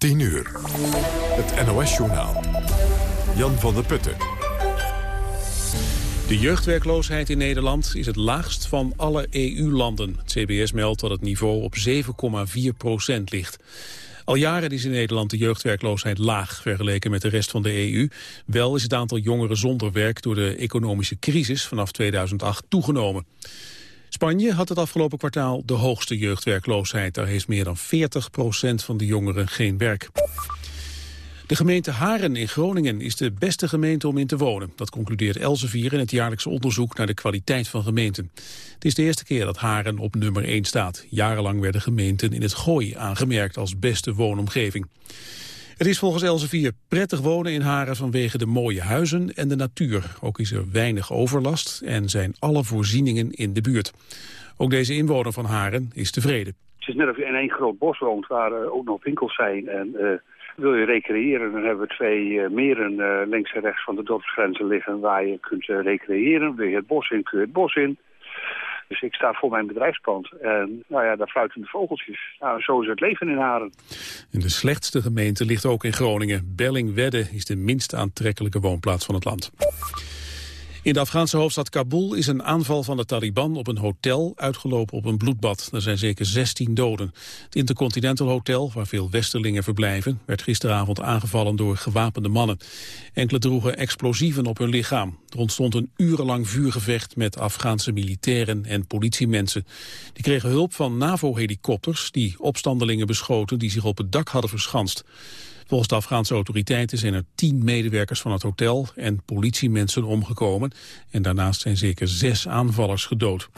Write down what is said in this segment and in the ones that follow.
10 uur. Het NOS-journaal. Jan van der Putten. De jeugdwerkloosheid in Nederland is het laagst van alle EU-landen. Het CBS meldt dat het niveau op 7,4 procent ligt. Al jaren is in Nederland de jeugdwerkloosheid laag vergeleken met de rest van de EU. Wel is het aantal jongeren zonder werk door de economische crisis vanaf 2008 toegenomen. Spanje had het afgelopen kwartaal de hoogste jeugdwerkloosheid. Daar heeft meer dan 40 procent van de jongeren geen werk. De gemeente Haren in Groningen is de beste gemeente om in te wonen. Dat concludeert Elsevier in het jaarlijkse onderzoek naar de kwaliteit van gemeenten. Het is de eerste keer dat Haren op nummer 1 staat. Jarenlang werden gemeenten in het Gooi aangemerkt als beste woonomgeving. Het is volgens Elsevier prettig wonen in Haren vanwege de mooie huizen en de natuur. Ook is er weinig overlast en zijn alle voorzieningen in de buurt. Ook deze inwoner van Haren is tevreden. Het is net of je in één groot bos woont waar uh, ook nog winkels zijn. En uh, wil je recreëren, dan hebben we twee uh, meren links en rechts van de dorpsgrenzen liggen waar je kunt recreëren. Wil je het bos in, kun je het bos in. Dus ik sta voor mijn bedrijfspand. En nou ja, daar fluiten de vogeltjes. Nou, zo is het leven in Haren. In de slechtste gemeente ligt ook in Groningen. Bellingwedde is de minst aantrekkelijke woonplaats van het land. In de Afghaanse hoofdstad Kabul is een aanval van de Taliban op een hotel uitgelopen op een bloedbad. Er zijn zeker 16 doden. Het Intercontinental Hotel, waar veel westerlingen verblijven, werd gisteravond aangevallen door gewapende mannen. Enkele droegen explosieven op hun lichaam. Er ontstond een urenlang vuurgevecht met Afghaanse militairen en politiemensen. Die kregen hulp van NAVO-helikopters die opstandelingen beschoten die zich op het dak hadden verschanst. Volgens de Afghaanse autoriteiten zijn er tien medewerkers van het hotel en politiemensen omgekomen. En daarnaast zijn zeker zes aanvallers gedood.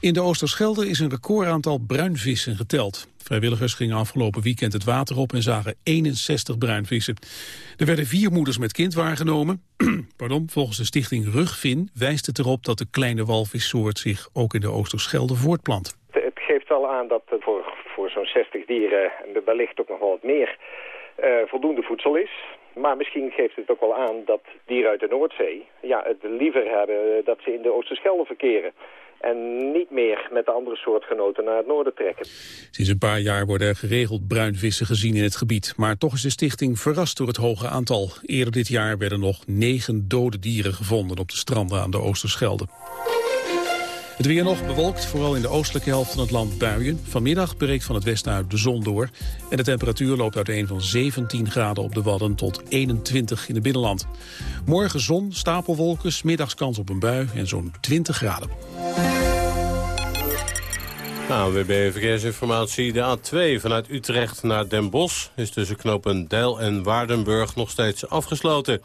In de Oosterschelde is een recordaantal bruinvissen geteld. Vrijwilligers gingen afgelopen weekend het water op en zagen 61 bruinvissen. Er werden vier moeders met kind waargenomen. Pardon, volgens de stichting Rugvin wijst het erop dat de kleine walvissoort zich ook in de Oosterschelde voortplant. Het geeft wel aan dat voor voor zo'n 60 dieren en wellicht ook nog wel wat meer uh, voldoende voedsel is. Maar misschien geeft het ook wel aan dat dieren uit de Noordzee ja, het liever hebben dat ze in de Oosterschelde verkeren. En niet meer met de andere soortgenoten naar het noorden trekken. Sinds een paar jaar worden er geregeld bruinvissen gezien in het gebied. Maar toch is de stichting verrast door het hoge aantal. Eerder dit jaar werden nog negen dode dieren gevonden op de stranden aan de Oosterschelde. Het weer nog bewolkt, vooral in de oostelijke helft van het land buien. Vanmiddag breekt van het westen uit de zon door. En de temperatuur loopt uiteen van 17 graden op de Wadden tot 21 in het binnenland. Morgen zon, stapelwolken, middags kans op een bui en zo'n 20 graden. ANWB Verkeersinformatie. De A2 vanuit Utrecht naar Den Bosch is tussen knopen Deil en Waardenburg nog steeds afgesloten.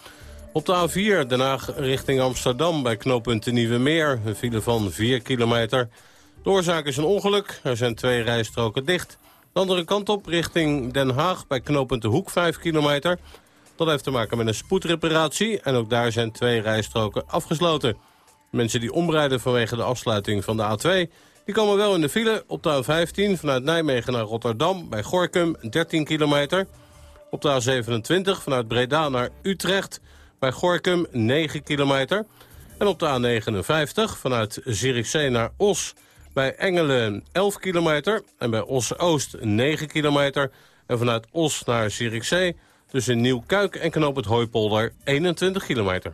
Op de A4 Den Haag richting Amsterdam bij knooppunt de Nieuwe Meer. Een file van 4 kilometer. De oorzaak is een ongeluk. Er zijn twee rijstroken dicht. De andere kant op richting Den Haag bij knooppunt de Hoek 5 kilometer. Dat heeft te maken met een spoedreparatie. En ook daar zijn twee rijstroken afgesloten. Mensen die omrijden vanwege de afsluiting van de A2... die komen wel in de file op de A15 vanuit Nijmegen naar Rotterdam... bij Gorkum 13 kilometer. Op de A27 vanuit Breda naar Utrecht bij Gorkum 9 kilometer. En op de A59 vanuit Zierikzee naar Os bij Engelen 11 kilometer. En bij Os-Oost 9 kilometer. En vanuit Os naar Zierikzee tussen Nieuwkuik en Knoop het Hooipolder 21 kilometer.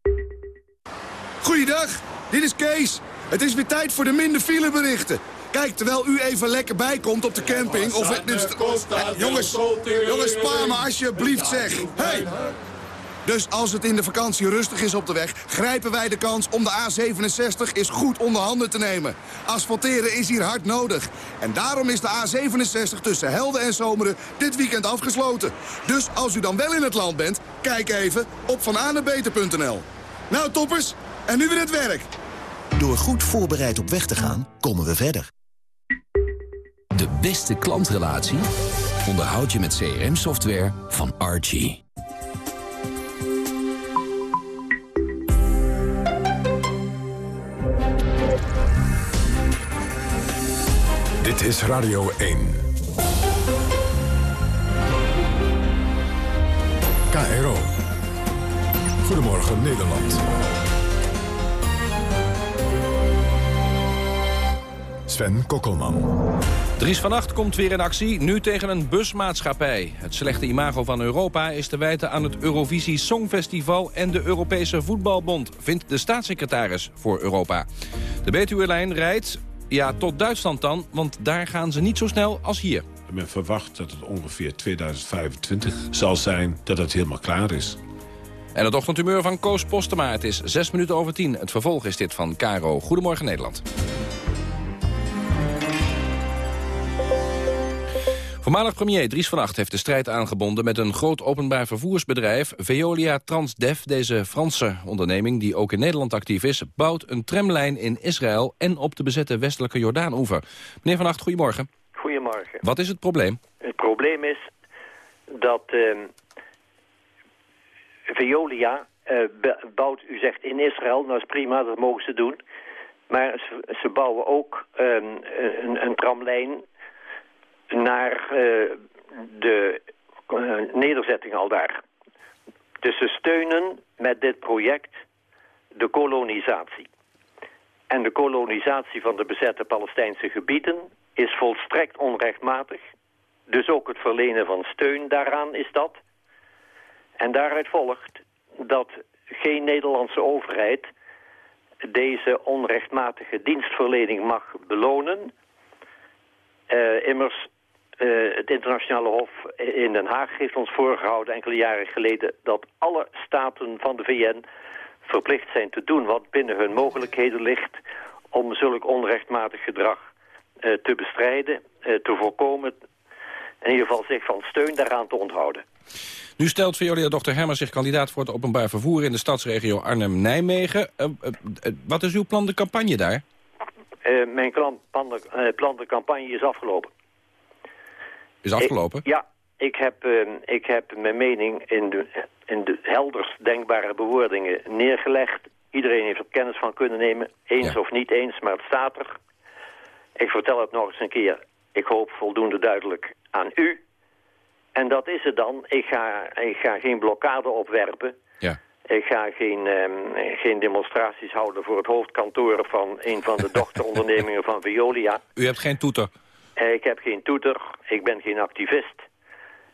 Goeiedag, dit is Kees. Het is weer tijd voor de minder fileberichten. Kijk, terwijl u even lekker bijkomt op de camping... of... het, dus, jongens, jongens, spaar me alsjeblieft, zeg. Hey! Dus als het in de vakantie rustig is op de weg... grijpen wij de kans om de A67 eens goed onder handen te nemen. Asfalteren is hier hard nodig. En daarom is de A67 tussen Helden en Zomeren dit weekend afgesloten. Dus als u dan wel in het land bent, kijk even op vananebeter.nl. Nou toppers, en nu weer het werk. Door goed voorbereid op weg te gaan, komen we verder. De beste klantrelatie onderhoud je met CRM-software van Archie. Dit is Radio 1. KRO. Goedemorgen Nederland. Sven Kokkelman. Dries van Acht komt weer in actie, nu tegen een busmaatschappij. Het slechte imago van Europa is te wijten aan het Eurovisie Songfestival... en de Europese Voetbalbond, vindt de staatssecretaris voor Europa. De Betuwe-lijn rijdt, ja, tot Duitsland dan, want daar gaan ze niet zo snel als hier. Men verwacht dat het ongeveer 2025 zal zijn dat het helemaal klaar is. En het ochtendhumeur van Koos Postema. Het is 6 minuten over 10. Het vervolg is dit van Caro. Goedemorgen Nederland. Voormalig premier Dries van Acht heeft de strijd aangebonden met een groot openbaar vervoersbedrijf, Veolia Transdev. Deze Franse onderneming, die ook in Nederland actief is, bouwt een tramlijn in Israël en op de bezette westelijke Jordaanoever. Meneer van Acht, goedemorgen. Goedemorgen. Wat is het probleem? Het probleem is dat uh, Veolia uh, bouwt, u zegt in Israël, nou is prima, dat mogen ze doen. Maar ze, ze bouwen ook uh, een, een tramlijn naar uh, de uh, nederzetting al daar. Dus ze steunen met dit project de kolonisatie. En de kolonisatie van de bezette Palestijnse gebieden is volstrekt onrechtmatig. Dus ook het verlenen van steun daaraan is dat. En daaruit volgt dat geen Nederlandse overheid deze onrechtmatige dienstverlening mag belonen. Uh, immers, uh, het internationale hof in Den Haag heeft ons voorgehouden enkele jaren geleden... dat alle staten van de VN verplicht zijn te doen wat binnen hun mogelijkheden ligt... om zulk onrechtmatig gedrag uh, te bestrijden, te voorkomen... in ieder geval zich van steun daaraan te onthouden. Nu stelt Violia dokter Hermer zich kandidaat voor het openbaar vervoer... in de stadsregio Arnhem-Nijmegen. Wat is uw plan de campagne daar? Mijn plan, plan, de, plan de campagne is afgelopen. Is afgelopen? Ik, ja, ik heb, ik heb mijn mening in de, in de helderst denkbare bewoordingen neergelegd. Iedereen heeft er kennis van kunnen nemen, eens ja. of niet eens, maar het staat er. Ik vertel het nog eens een keer, ik hoop voldoende duidelijk aan u... En dat is het dan. Ik ga, ik ga geen blokkade opwerpen. Ja. Ik ga geen, um, geen demonstraties houden voor het hoofdkantoor van een van de dochterondernemingen van Veolia. U hebt geen toeter? Uh, ik heb geen toeter. Ik ben geen activist.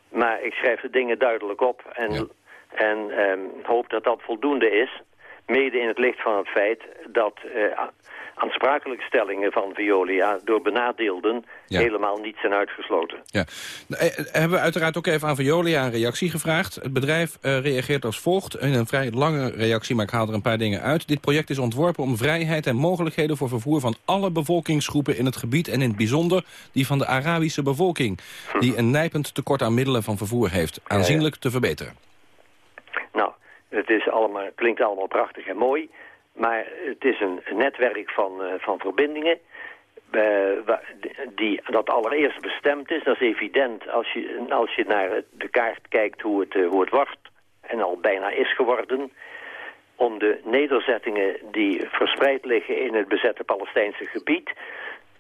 Maar ik schrijf de dingen duidelijk op en, ja. en um, hoop dat dat voldoende is. Mede in het licht van het feit dat uh, aansprakelijke stellingen van Veolia door benadeelden ja. helemaal niet zijn uitgesloten. Ja. Eh, hebben we uiteraard ook even aan Veolia een reactie gevraagd. Het bedrijf uh, reageert als volgt in een vrij lange reactie, maar ik haal er een paar dingen uit. Dit project is ontworpen om vrijheid en mogelijkheden voor vervoer van alle bevolkingsgroepen in het gebied en in het bijzonder die van de Arabische bevolking, die een nijpend tekort aan middelen van vervoer heeft, aanzienlijk te verbeteren. Nou, het is allemaal, klinkt allemaal prachtig en mooi. Maar het is een netwerk van, uh, van verbindingen uh, die dat allereerst bestemd is. Dat is evident als je, als je naar de kaart kijkt hoe het, uh, hoe het wordt en al bijna is geworden om de nederzettingen die verspreid liggen in het bezette Palestijnse gebied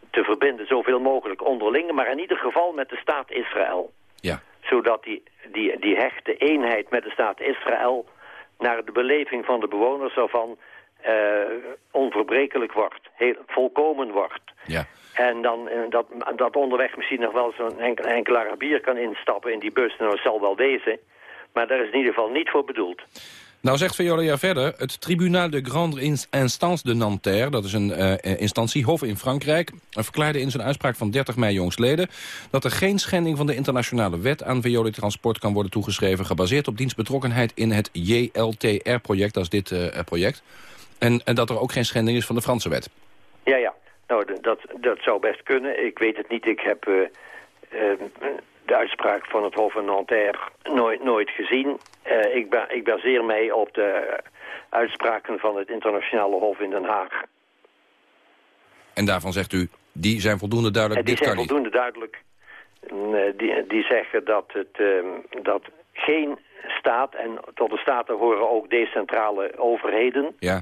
te verbinden zoveel mogelijk onderling, maar in ieder geval met de staat Israël. Ja. Zodat die, die, die hechte eenheid met de staat Israël naar de beleving van de bewoners ervan uh, onverbrekelijk wordt, heel, volkomen wordt. Ja. En dan uh, dat, dat onderweg misschien nog wel zo'n enkel, enkel Arabier kan instappen in die bus, nou dat zal wel wezen. Maar daar is in ieder geval niet voor bedoeld. Nou zegt Veolia verder, het Tribunal de Grande Instance de Nanterre... dat is een uh, instantiehof in Frankrijk... verklaarde in zijn uitspraak van 30 mei jongstleden... dat er geen schending van de internationale wet aan Veolia-transport kan worden toegeschreven... gebaseerd op dienstbetrokkenheid in het JLTR-project, dat is dit uh, project... En, en dat er ook geen schending is van de Franse wet. Ja, ja. Nou, dat, dat zou best kunnen. Ik weet het niet. Ik heb uh, de uitspraak van het Hof van Nanterre nooit, nooit gezien. Uh, ik, ba ik baseer mij op de uitspraken van het internationale Hof in Den Haag. En daarvan zegt u, Die zijn voldoende duidelijk, die dit zijn kan niet. voldoende duidelijk. Eh, die, die zeggen dat, het, ehm, dat geen staat, en tot de staten horen ook decentrale overheden... Ja.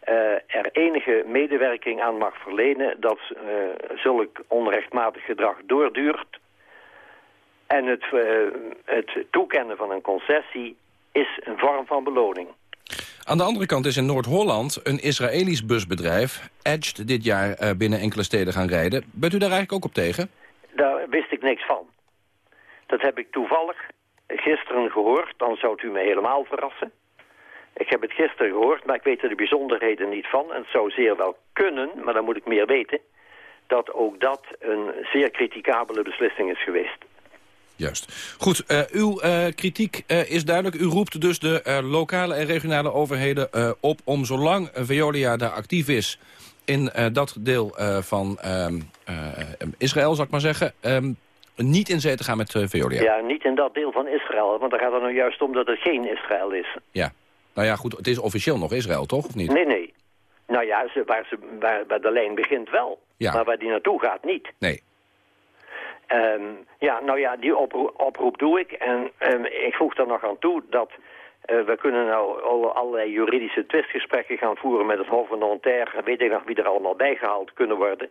eh, er enige medewerking aan mag verlenen dat eh, zulk onrechtmatig gedrag doorduurt. En het, eh, het toekennen van een concessie is een vorm van beloning. Aan de andere kant is in Noord-Holland een Israëlisch busbedrijf... Edged dit jaar eh, binnen enkele steden gaan rijden. Bent u daar eigenlijk ook op tegen? Daar wist ik niks van. Dat heb ik toevallig gisteren gehoord, dan zou het u me helemaal verrassen. Ik heb het gisteren gehoord, maar ik weet er de bijzonderheden niet van. En het zou zeer wel kunnen, maar dan moet ik meer weten... dat ook dat een zeer criticabele beslissing is geweest. Juist. Goed, eh, uw eh, kritiek eh, is duidelijk. U roept dus de lokale en regionale overheden op om zolang Veolia daar actief is in dat deel van ehm, eh, Israël, zal ik maar zeggen, ehm, niet in zee te gaan met Veolia. Ja, niet in dat deel van Israël, want daar gaat het nou juist om dat het geen Israël is. Ja. Nou ja, goed, het is officieel nog Israël, toch? Of niet? Nee, nee. Nou ja, ze, waar, ze, waar, waar de lijn begint wel, Ja. maar waar die naartoe gaat niet. Nee. Ehm, ja, nou ja, die oproep, oproep doe ik. En ehm, ik voeg daar nog aan toe dat eh, we kunnen nou al- allerlei juridische twistgesprekken gaan voeren met het Hof van Nanterre. Weet ik nog wie er allemaal bijgehaald kunnen worden.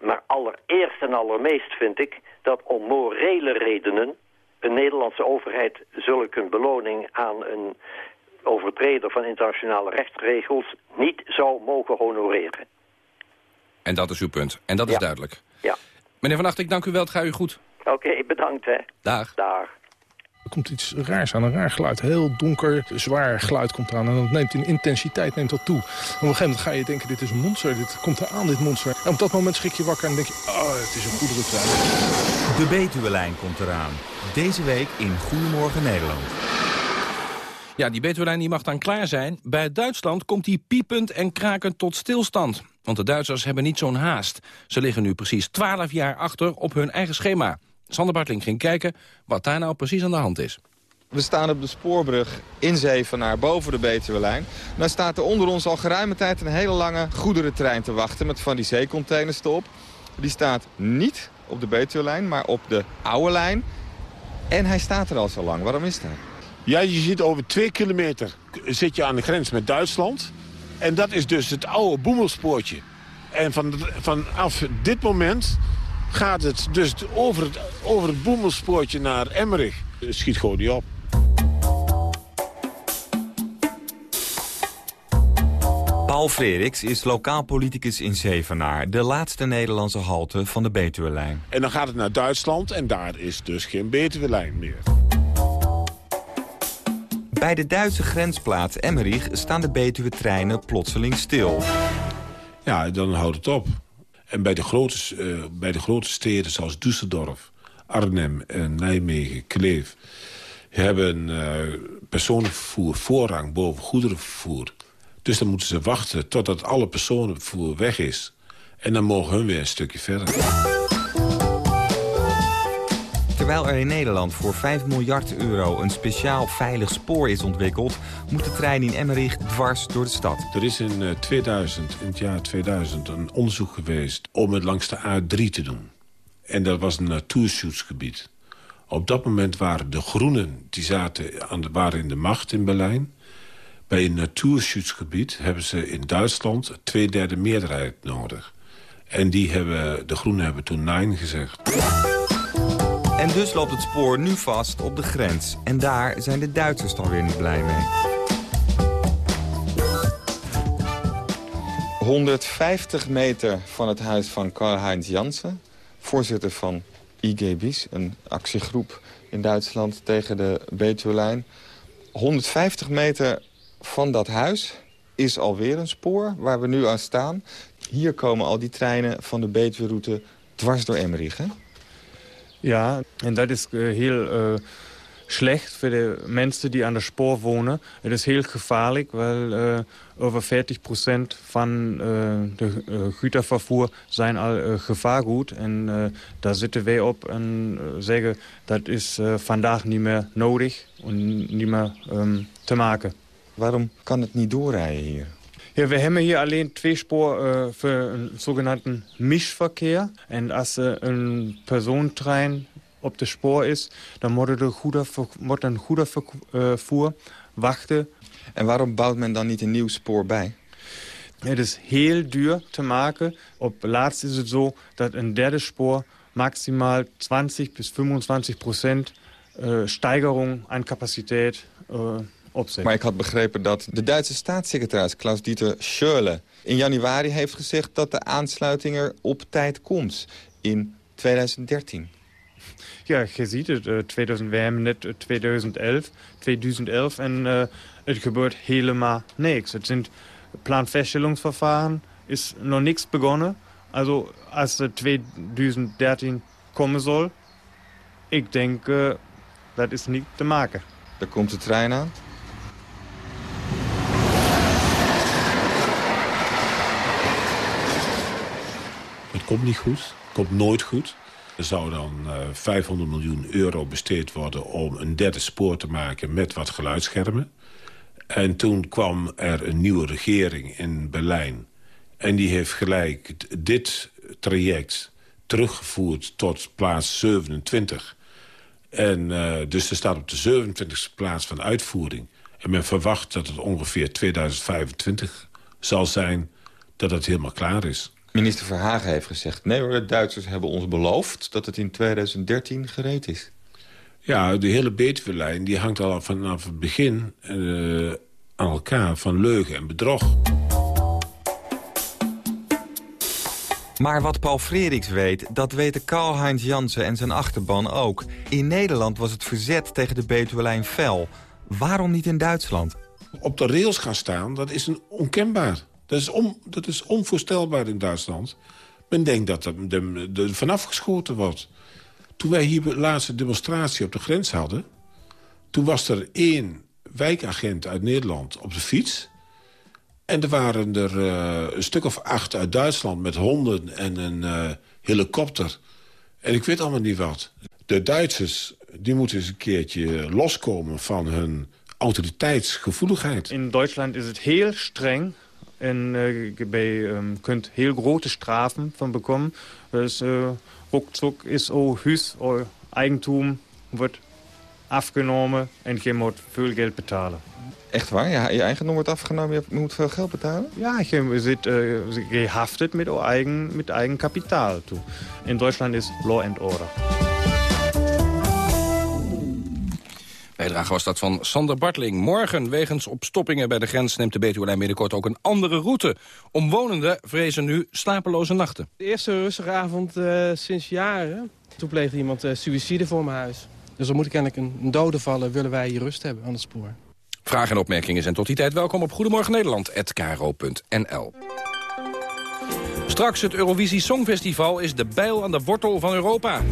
Maar allereerst en allermeest vind ik dat om morele redenen een Nederlandse overheid zulke beloning aan een overtreder van internationale rechtsregels niet zou mogen honoreren. En dat is uw punt. En dat is Ja. duidelijk. Ja. Meneer Van Acht, ik dank u wel. Het gaat u goed. Oké, bedankt hè. Dag. Dag. Er komt iets raars aan, een raar geluid. Heel donker, zwaar geluid komt eraan. En dat neemt in intensiteit neemt dat toe. En op een gegeven moment ga je denken, dit is een monster. Dit komt eraan, dit monster. En op dat moment schrik je wakker en denk je, oh, het is een goederentrein. De Betuwe-lijn komt eraan. Deze week in Goedemorgen Nederland. Ja, die Betuwelijn die mag dan klaar zijn. Bij Duitsland komt die piepend en krakend tot stilstand. Want de Duitsers hebben niet zo'n haast. Ze liggen nu precies 12 jaar achter op hun eigen schema. Sander Bartling ging kijken wat daar nou precies aan de hand is. We staan op de spoorbrug in Zevenaar boven de Betuwelijn. Nou staat er onder ons al geruime tijd een hele lange goederentrein te wachten... met van die zeecontainers erop. Die staat niet op de Betuwelijn, maar op de oude lijn. En hij staat er al zo lang. Waarom is dat? Ja, je ziet over twee kilometer zit je aan de grens met Duitsland. En dat is dus het oude boemelspoortje. En van, vanaf dit moment gaat het dus over het, over het boemelspoortje naar Emmerich. Het schiet gewoon niet op. Paul Frederiks is lokaal politicus in Zevenaar. De laatste Nederlandse halte van de Betuwe-lijn. En dan gaat het naar Duitsland en daar is dus geen Betuwe-lijn meer. Bij de Duitse grensplaats Emmerich staan de Betuwe-treinen plotseling stil. Ja, dan houdt het op. En bij de grote, eh, bij de grote steden zoals Düsseldorf, Arnhem en Nijmegen, Kleef... hebben eh, personenvervoer voorrang boven goederenvervoer. Dus dan moeten ze wachten totdat alle personenvervoer weg is. En dan mogen hun weer een stukje verder. Terwijl er in Nederland voor 5 miljard euro een speciaal veilig spoor is ontwikkeld... moet de trein in Emmerich dwars door de stad. Er is in, eh, 2000, in het jaar 2000 een onderzoek geweest om het langs de A3 te doen. En dat was een natuurshootsgebied. Op dat moment waren de groenen die zaten aan de, waren in de macht in Berlijn. Bij een natuurshootsgebied hebben ze in Duitsland een tweederde meerderheid nodig. En die hebben, de groenen hebben toen nein gezegd. En dus loopt het spoor nu vast op de grens. En daar zijn de Duitsers dan weer niet blij mee. 150 meter van het huis van Karl-Heinz Jansen, voorzitter van IG BIS, een actiegroep in Duitsland tegen de Betuwelijn. 150 meter van dat huis is alweer een spoor waar we nu aan staan. Hier komen al die treinen van de Betuwe-route dwars door Emmerich? Ja, en dat is uh, heel uh, schlecht voor de mensen die aan de spoor wonen. Het is heel gevaarlijk, weil uh, over 40 procent van de Gütervervoer zijn al gevaargoed. En daar zitten wij op en zeggen dat is vandaag niet meer nodig en niet meer um, te maken. Waarom kan het niet doorrijden hier? Ja, we hebben hier alleen twee spoor uh, voor een zogenaamde Mischverkehr. En als er een personentrein op de spoor is, dan moet, er een goede vervoer wachten. En waarom bouwt men dan niet een nieuw spoor bij? Het is heel duur te maken. Op laatst is het zo dat een derde spoor maximaal 20 bis 25 procent uh, steigerung aan capaciteit uh, opzet. Maar ik had begrepen dat de Duitse staatssecretaris Klaus-Dieter Schörle in januari heeft gezegd dat de aansluiting er op tijd komt in 2013. Ja, je ziet het. Uh, 2000, we hebben net 2011, 2011 en uh, het gebeurt helemaal niks. Het zijn planfeststellungsverfahren, is nog niks begonnen. Also als het 2013 komen zal, ik denk uh, dat is niet te maken. Daar komt de trein aan. Komt niet goed. Komt nooit goed. Er zou dan uh, 500 miljoen euro besteed worden om een derde spoor te maken met wat geluidsschermen. En toen kwam er een nieuwe regering in Berlijn. En die heeft gelijk dit traject teruggevoerd tot plaats 27. En uh, dus er staat op de 27e plaats van uitvoering. En men verwacht dat het ongeveer 2025 zal zijn dat het helemaal klaar is. Minister Verhagen heeft gezegd... nee hoor, de Duitsers hebben ons beloofd dat het in 2013 gereed is. Ja, de hele Betuwe-lijn die hangt al vanaf het begin uh, aan elkaar van leugen en bedrog. Maar wat Paul Frederiks weet, dat weten Karl-Heinz Jansen en zijn achterban ook. In Nederland was het verzet tegen de Betuwe-lijn fel. Waarom niet in Duitsland? Op de rails gaan staan, dat is een onkenbaar. Dat is, on, dat is onvoorstelbaar in Duitsland. Men denkt dat er, er vanaf geschoten wordt. Toen wij hier de laatste demonstratie op de grens hadden... toen was er één wijkagent uit Nederland op de fiets... En er waren er uh, een stuk of acht uit Duitsland met honden en een uh, helikopter. En ik weet allemaal niet wat. De Duitsers die moeten eens een keertje loskomen van hun autoriteitsgevoeligheid. In Duitsland is het heel streng. En je um, kunt heel grote strafen van bekomen. Dus ruckzuck is al huis, al eigentum wordt afgenomen en je moet veel geld betalen. Echt waar? Ja, je eigendom wordt afgenomen, je moet veel geld betalen? Ja, je zit uh, gehaftet met eigen, met eigen kapitaal. Toe. In Duitsland is law and order. Bijdrage was dat van Sander Bartling. Morgen, wegens opstoppingen bij de grens... neemt de Betuwelijn binnenkort ook een andere route. Omwonenden vrezen nu slapeloze nachten. De eerste rustige avond uh, sinds jaren. Toen pleegde iemand uh, suïcide voor mijn huis. Dus dan moet ik kennelijk een dode vallen, willen wij hier rust hebben aan het spoor. Vragen en opmerkingen zijn tot die tijd welkom op Goedemorgen Nederland@kro.nl. Straks het Eurovisie Songfestival is de bijl aan de wortel van Europa.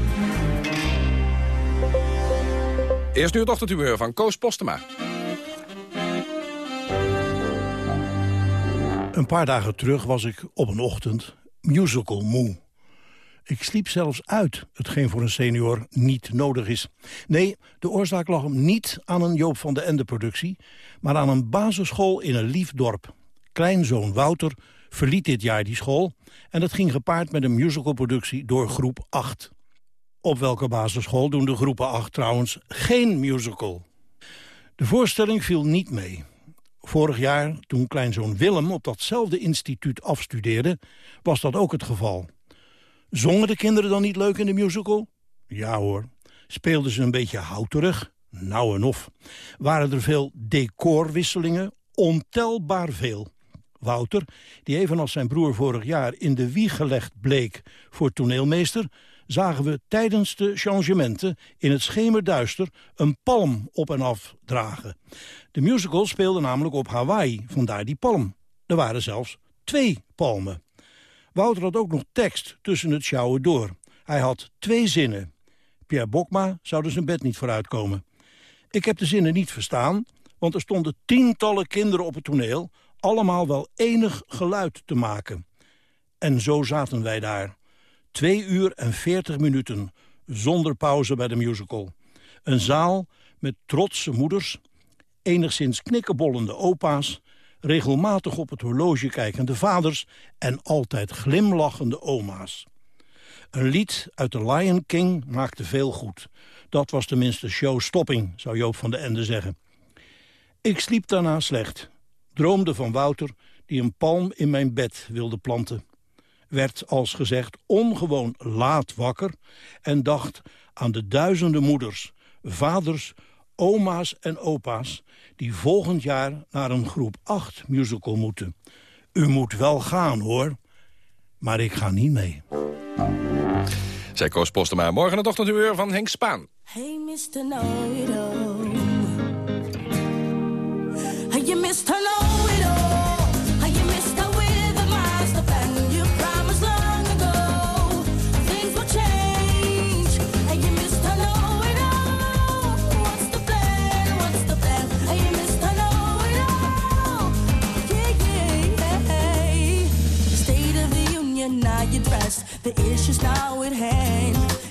Eerst nu het ochtendhumeur van Koos Postema. Een paar dagen terug was ik op een ochtend musical moe. Ik sliep zelfs uit, hetgeen voor een senior niet nodig is. Nee, de oorzaak lag hem niet aan een Joop van de Ende-productie... maar aan een basisschool in een lief dorp. Kleinzoon Wouter verliet dit jaar die school... en dat ging gepaard met een musicalproductie door groep 8. Op welke basisschool doen de groepen 8 trouwens geen musical? De voorstelling viel niet mee. Vorig jaar, toen kleinzoon Willem op datzelfde instituut afstudeerde... was dat ook het geval... Zongen de kinderen dan niet leuk in de musical? Ja hoor. Speelden ze een beetje houterig? Nou en of. Waren er veel decorwisselingen? Ontelbaar veel. Wouter, die evenals zijn broer vorig jaar in de wieg gelegd bleek voor toneelmeester, zagen we tijdens de changementen in het schemerduister een palm op en af dragen. De musical speelde namelijk op Hawaii, vandaar die palm. Er waren zelfs twee palmen. Wouter had ook nog tekst tussen het sjouwen door. Hij had twee zinnen. Pierre Bokma zou dus zijn bed niet vooruitkomen. Ik heb de zinnen niet verstaan, want er stonden tientallen kinderen op het toneel... allemaal wel enig geluid te maken. En zo zaten wij daar. Twee uur en veertig minuten, zonder pauze bij de musical. Een zaal met trotse moeders, enigszins knikkenbollende opa's... regelmatig op het horloge kijkende vaders en altijd glimlachende oma's. Een lied uit The Lion King maakte veel goed. Dat was tenminste showstopping, zou Joop van den Ende zeggen. Ik sliep daarna slecht. Droomde van Wouter, die een palm in mijn bed wilde planten. Werd, als gezegd, ongewoon laat wakker... en dacht aan de duizenden moeders, vaders, oma's en opa's... die volgend jaar naar een groep 8 musical moeten. U moet wel gaan, hoor. Maar ik ga niet mee. Zij Koos Postema. Morgen het ochtenduur van Henk Spaan. Hey, Mr. Hey, Mr.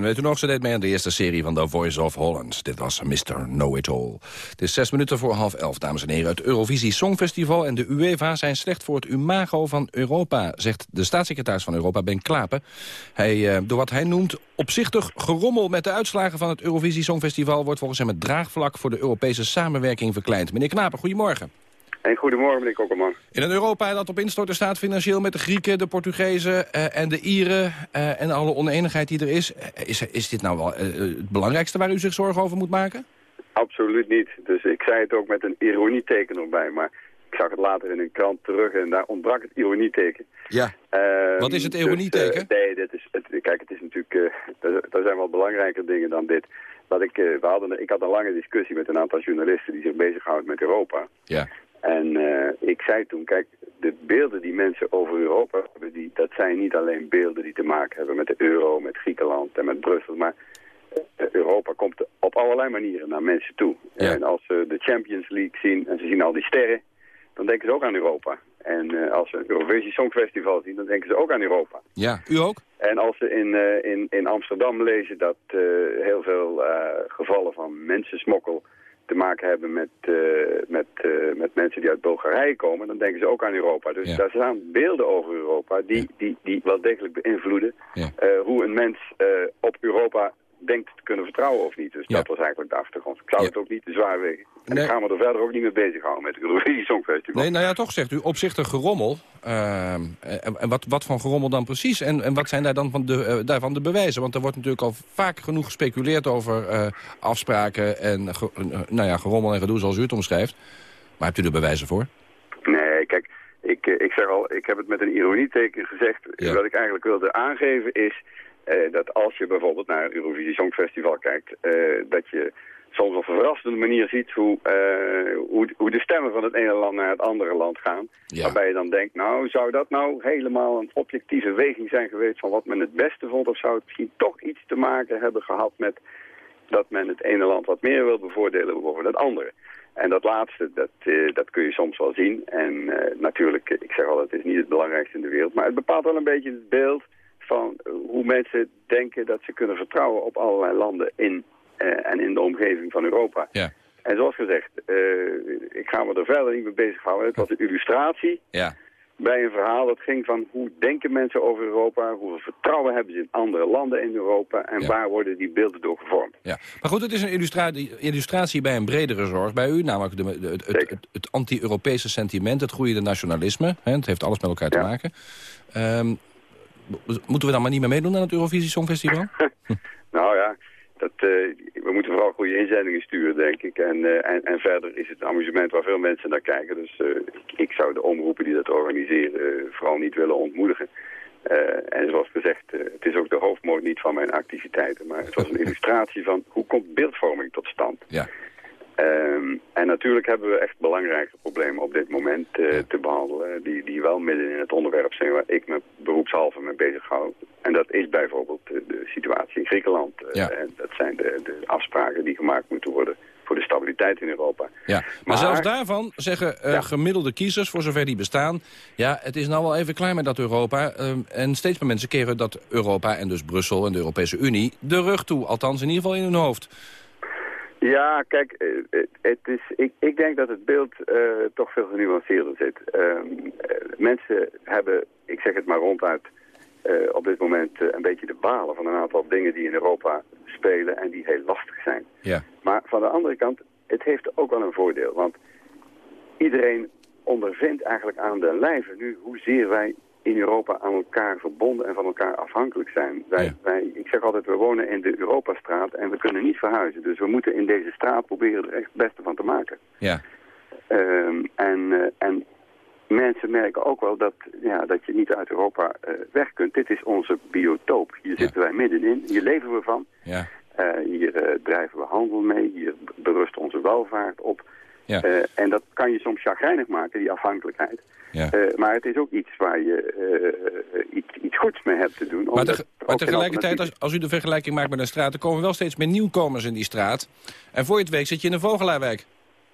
Weet u nog, ze deed mee aan de eerste serie van The Voice of Holland. Dit was Mr. Know-It-All. Het is zes minuten voor half elf, dames en heren. Het Eurovisie Songfestival en de UEFA zijn slecht voor het imago van Europa... zegt de staatssecretaris van Europa, Ben Klapen. Hij, eh, door wat hij noemt opzichtig gerommel met de uitslagen van het Eurovisie Songfestival... wordt volgens hem het draagvlak voor de Europese samenwerking verkleind. Meneer Knapen, goedemorgen. En goedemorgen, meneer Kokkelman. In een Europa dat op instorten staat financieel met de Grieken, de Portugezen eh, en de Ieren... eh, en alle oneenigheid die er is. Eh, is. Is dit nou wel eh, het belangrijkste waar u zich zorgen over moet maken? Absoluut niet. Dus ik zei het ook met een ironieteken erbij. Maar ik zag het later in een krant terug en daar ontbrak het ironieteken. Ja. Ehm, Wat is het dus, ironieteken? eh, nee, dit is, het, kijk, het is natuurlijk... eh, er, zijn wel belangrijker dingen dan dit. Wat ik, eh, we hadden, ik had een lange discussie met een aantal journalisten die zich bezighouden met Europa. Ja. En eh, ik zei toen, kijk, de beelden die mensen over Europa hebben, die, dat zijn niet alleen beelden die te maken hebben met de euro, met Griekenland en met Brussel, maar eh, Europa komt op allerlei manieren naar mensen toe. En als ze de Champions League zien en ze zien al die sterren, dan denken ze ook aan Europa. En eh, als ze het Eurovisie Songfestival zien, dan denken ze ook aan Europa. Ja, u ook? En als ze in, in, in Amsterdam lezen dat heel veel gevallen van mensensmokkel te maken hebben met, eh, met, eh, met mensen die uit Bulgarije komen, dan denken ze ook aan Europa. Dus daar staan beelden over Europa die, die, die wel degelijk beïnvloeden eh, hoe een mens op Europa denkt te kunnen vertrouwen of niet. Dus dat was eigenlijk de achtergrond. Ik zou het ook niet te zwaar wegen. En ik ga me er verder ook niet mee bezighouden met het Eurovisie Songfestival. Nee, nou ja, toch zegt u opzichtig gerommel. Ehm, en en wat, wat van gerommel dan precies? En, en wat zijn daar dan van de, eh, daarvan de bewijzen? Want er wordt natuurlijk al vaak genoeg gespeculeerd over eh, afspraken en ge- eh, nou ja, gerommel en gedoe zoals u het omschrijft. Maar hebt u er bewijzen voor? Nee, kijk, ik, ik zeg al, ik heb het met een ironieteken gezegd. Wat ik eigenlijk wilde aangeven is eh, dat als je bijvoorbeeld naar het Eurovisie Songfestival kijkt, eh, dat je soms op een verrassende manier ziet hoe, eh, hoe, hoe de stemmen van het ene land naar het andere land gaan. Waarbij je dan denkt, nou, zou dat nou helemaal een objectieve weging zijn geweest van wat men het beste vond? Of zou het misschien toch iets te maken hebben gehad met dat men het ene land wat meer wil bevoordelen boven het andere? En dat laatste, dat, dat kun je soms wel zien. En natuurlijk, ik zeg al, het is niet het belangrijkste in de wereld. Maar het bepaalt wel een beetje het beeld van hoe mensen denken dat ze kunnen vertrouwen op allerlei landen in eh, en in de omgeving van Europa. Ja. En zoals gezegd, eh, ik ga me er verder niet mee bezighouden. Het was een illustratie Ja. bij een verhaal dat ging van hoe denken mensen over Europa, hoeveel vertrouwen hebben ze in andere landen in Europa en waar worden die beelden door gevormd. Ja. Maar goed, het is een illustratie, illustratie bij een bredere zorg bij u. Namelijk de, de- het, het, het, het anti-Europese sentiment, het groeiende nationalisme. Hè, het heeft alles met elkaar te maken. Mo- moeten we dan maar niet meer meedoen aan het Eurovisie Songfestival? Nou ja, dat, eh, we moeten vooral goede inzendingen sturen, denk ik. En, eh, en, en verder is het een amusement waar veel mensen naar kijken. Dus eh, ik, ik zou de omroepen die dat organiseren vooral niet willen ontmoedigen. En zoals gezegd, het is ook de hoofdmoot niet van mijn activiteiten. Maar het was een illustratie van hoe komt beeldvorming tot stand. Ja. Ehm, en natuurlijk hebben we echt belangrijke problemen op dit moment eh, te behandelen. Die, die wel midden in het onderwerp zijn waar ik me beroepshalve mee bezig hou. En dat is bijvoorbeeld eh, de situatie in Griekenland. Eh, En dat zijn de, de afspraken die gemaakt moeten worden voor de stabiliteit in Europa. Ja, maar, Maar- zelfs daarvan zeggen eh, gemiddelde kiezers, voor zover die bestaan... ja, het is nou wel even klein met dat Europa. ehm, en steeds meer mensen keren dat Europa en dus Brussel en de Europese Unie... de rug toe, althans in ieder geval in hun hoofd. Ja, kijk, eh, het- het is, ik, ik denk dat het beeld eh, toch veel genuanceerder zit. Ehm, eh, mensen hebben, ik zeg het maar ronduit, eh, op dit moment eh, een beetje de balen van een aantal dingen die in Europa spelen en die heel lastig zijn. Ja. Maar van de andere kant, het heeft ook wel een voordeel. Want iedereen ondervindt eigenlijk aan de lijve nu hoezeer wij in Europa aan elkaar verbonden en van elkaar afhankelijk zijn. Wij, wij, ik zeg altijd, we wonen in de Europastraat en we kunnen niet verhuizen. Dus we moeten in deze straat proberen er echt het beste van te maken. Ja. Ehm, en, eh, en mensen merken ook wel dat, ja, dat je niet uit Europa eh, weg kunt. Dit is onze biotoop. Hier zitten wij middenin. Hier leven we van. Ja. Eh, hier drijven we handel mee. Hier berust onze welvaart op. Ja. Eh, en dat kan je soms chagrijnig maken, die afhankelijkheid. Ja. Eh, maar het is ook iets waar je eh, iets, iets goeds mee hebt te doen. Maar, er tegelijkertijd, als, als u de vergelijking maakt met een straat... er komen wel steeds meer nieuwkomers in die straat. En voor je het weet zit je in een vogelaarwijk.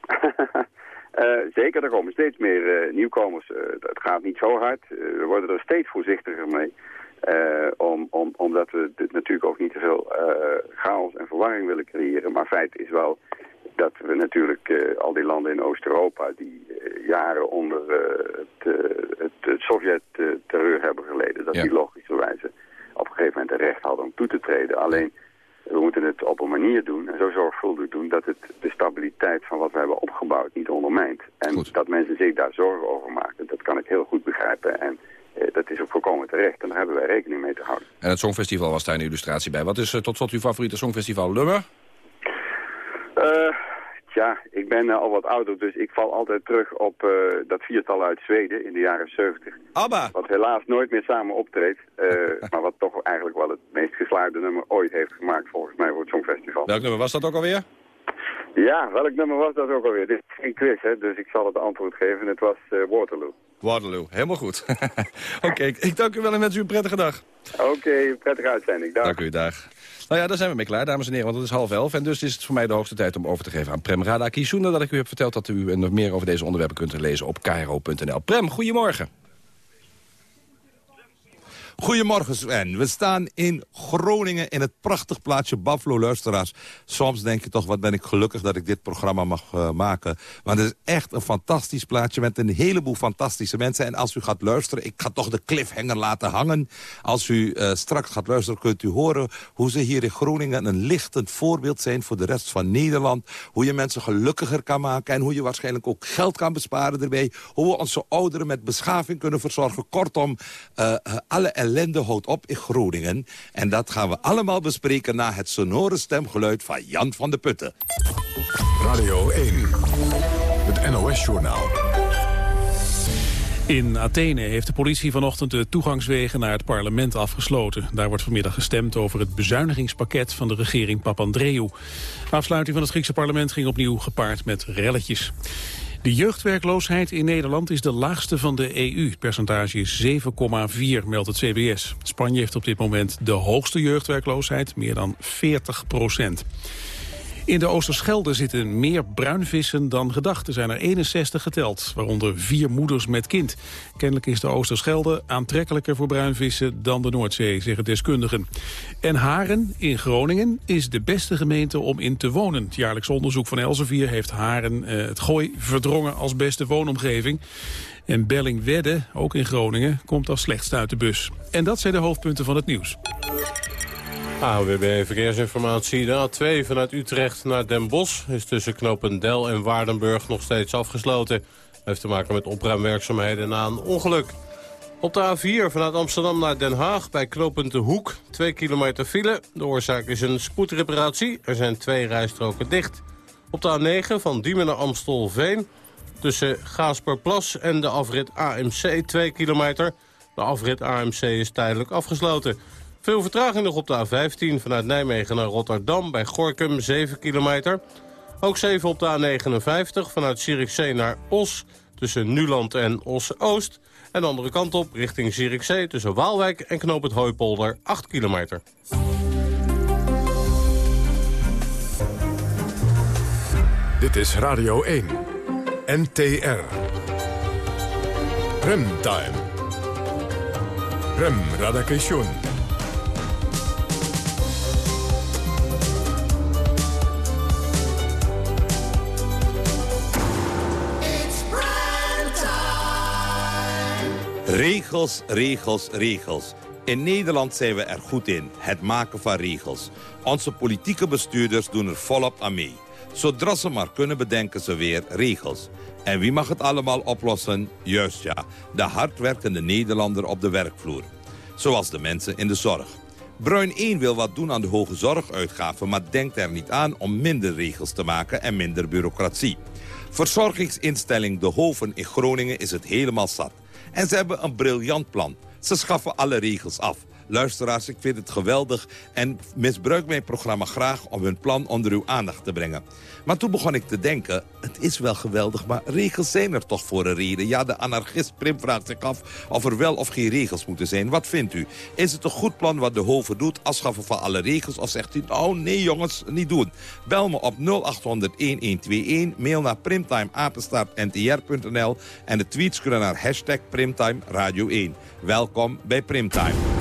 Zeker, er komen steeds meer nieuwkomers. Eh, het gaat niet zo hard. We worden er steeds voorzichtiger mee. Om, om, omdat we dit natuurlijk ook niet te veel chaos en verwarring willen creëren. Maar feit is wel dat we natuurlijk eh, al die landen in Oost-Europa... die eh, jaren onder eh, het, het, het Sovjet-terreur hebben geleden... dat die logischerwijze op een gegeven moment een recht hadden om toe te treden. Alleen, we moeten het op een manier doen en zo zorgvuldig doen... dat het de stabiliteit van wat we hebben opgebouwd niet ondermijnt. En dat mensen zich daar zorgen over maken, dat kan ik heel goed begrijpen. En dat is ook volkomen terecht en daar hebben wij rekening mee te houden. En het Songfestival was daar een illustratie bij. Wat is tot slot uw favoriete Songfestival nummer? Eh, tja, ik ben eh, al wat ouder, dus ik val altijd terug op eh, dat viertal uit Zweden in de jaren 70. ABBA! Wat helaas nooit meer samen optreedt, maar wat toch eigenlijk wel het meest geslaagde nummer ooit heeft gemaakt volgens mij voor het Songfestival. Welk nummer was dat ook alweer? Ja, welk nummer was dat ook alweer? Dit is geen quiz, hè, dus ik zal het antwoord geven. Het was eh, Waterloo. Waterloo, helemaal goed. Oké, ik dank u wel en wens u een prettige dag. Oké, prettige uitzending. Dag. Dank u, dag. Nou ja, daar zijn we mee klaar, dames en heren, want het is half elf. En dus is het voor mij de hoogste tijd om over te geven aan Prem. Zonder dat ik u heb verteld dat u nog meer over deze onderwerpen kunt lezen op kro.nl. Prem, goedemorgen. Goedemorgen Sven. We staan in Groningen in het prachtig plaatsje Buffalo luisteraars. Soms denk je toch, wat ben ik gelukkig dat ik dit programma mag eh, maken. Want het is echt een fantastisch plaatsje met een heleboel fantastische mensen. En als u gaat luisteren, ik ga toch de cliffhanger laten hangen. Als u eh, straks gaat luisteren, kunt u horen hoe ze hier in Groningen een lichtend voorbeeld zijn voor de rest van Nederland. Hoe je mensen gelukkiger kan maken en hoe je waarschijnlijk ook geld kan besparen erbij. Hoe we onze ouderen met beschaving kunnen verzorgen. Kortom, uh, alle ellende houdt op in Groningen. En dat gaan we allemaal bespreken na het sonore stemgeluid van Jan van de Putten. Radio 1, het NOS-journaal. In Athene heeft de politie vanochtend de toegangswegen naar het parlement afgesloten. Daar wordt vanmiddag gestemd over het bezuinigingspakket van de regering Papandreou. De afsluiting van het Griekse parlement ging opnieuw gepaard met relletjes. De jeugdwerkloosheid in Nederland is de laagste van de EU. Percentage is 7,4, meldt het CBS. Spanje heeft op dit moment de hoogste jeugdwerkloosheid, meer dan 40 procent. In de Oosterschelde zitten meer bruinvissen dan gedacht. Er zijn er 61 geteld, waaronder vier moeders met kind. Kennelijk is de Oosterschelde aantrekkelijker voor bruinvissen dan de Noordzee, zeggen deskundigen. En Haren in Groningen is de beste gemeente om in te wonen. Het jaarlijks onderzoek van Elsevier heeft Haren eh, het gooi verdrongen als beste woonomgeving. En Bellingwedde, ook in Groningen, komt als slechtste uit de bus. En dat zijn de hoofdpunten van het nieuws. AWB Verkeersinformatie. De A2 vanuit Utrecht naar Den Bosch is tussen Knopendel en Waardenburg nog steeds afgesloten. Heeft te maken met opruimwerkzaamheden na een ongeluk. Op de A4 vanuit Amsterdam naar Den Haag bij Knopend Hoek. 2 kilometer file. De oorzaak is een spoedreparatie. Er zijn twee rijstroken dicht. Op de A9 van Diemen naar Amstelveen. Tussen Gaasperplas en de afrit AMC 2 kilometer. De afrit AMC is tijdelijk afgesloten. Veel vertraging nog op de A15 vanuit Nijmegen naar Rotterdam bij Gorkum 7 kilometer. Ook 7 op de A59 vanuit Zierikzee naar Os tussen Nuland en Os-Oost. En de andere kant op richting Zierikzee tussen Waalwijk en Knoop het Hooipolder 8 kilometer. Dit is Radio 1, NTR. Remtime. Rem Radakation. Regels, regels, regels. In Nederland zijn we er goed in, het maken van regels. Onze politieke bestuurders doen er volop aan mee. Zodra ze maar kunnen bedenken ze weer regels. En wie mag het allemaal oplossen? Juist ja, de hardwerkende Nederlander op de werkvloer. Zoals de mensen in de zorg. Bruin 1 wil wat doen aan de hoge zorguitgaven... maar denkt er niet aan om minder regels te maken en minder bureaucratie. Verzorgingsinstelling De Hoven in Groningen is het helemaal zat. En ze hebben een briljant plan. Ze schaffen alle regels af. Luisteraars, ik vind het geweldig en misbruik mijn programma graag om hun plan onder uw aandacht te brengen. Maar toen begon ik te denken, het is wel geweldig, maar regels zijn er toch voor een reden. Ja, de anarchist Prim vraagt zich af of er wel of geen regels moeten zijn. Wat vindt u? Is het een goed plan wat de Hoven doet, afschaffen van alle regels? Of zegt u, oh nee jongens, niet doen. Bel me op 0800-1121, mail naar primtimeapenstaartntr.nl en de tweets kunnen naar hashtag Primtime Radio 1. Welkom bij Primtime.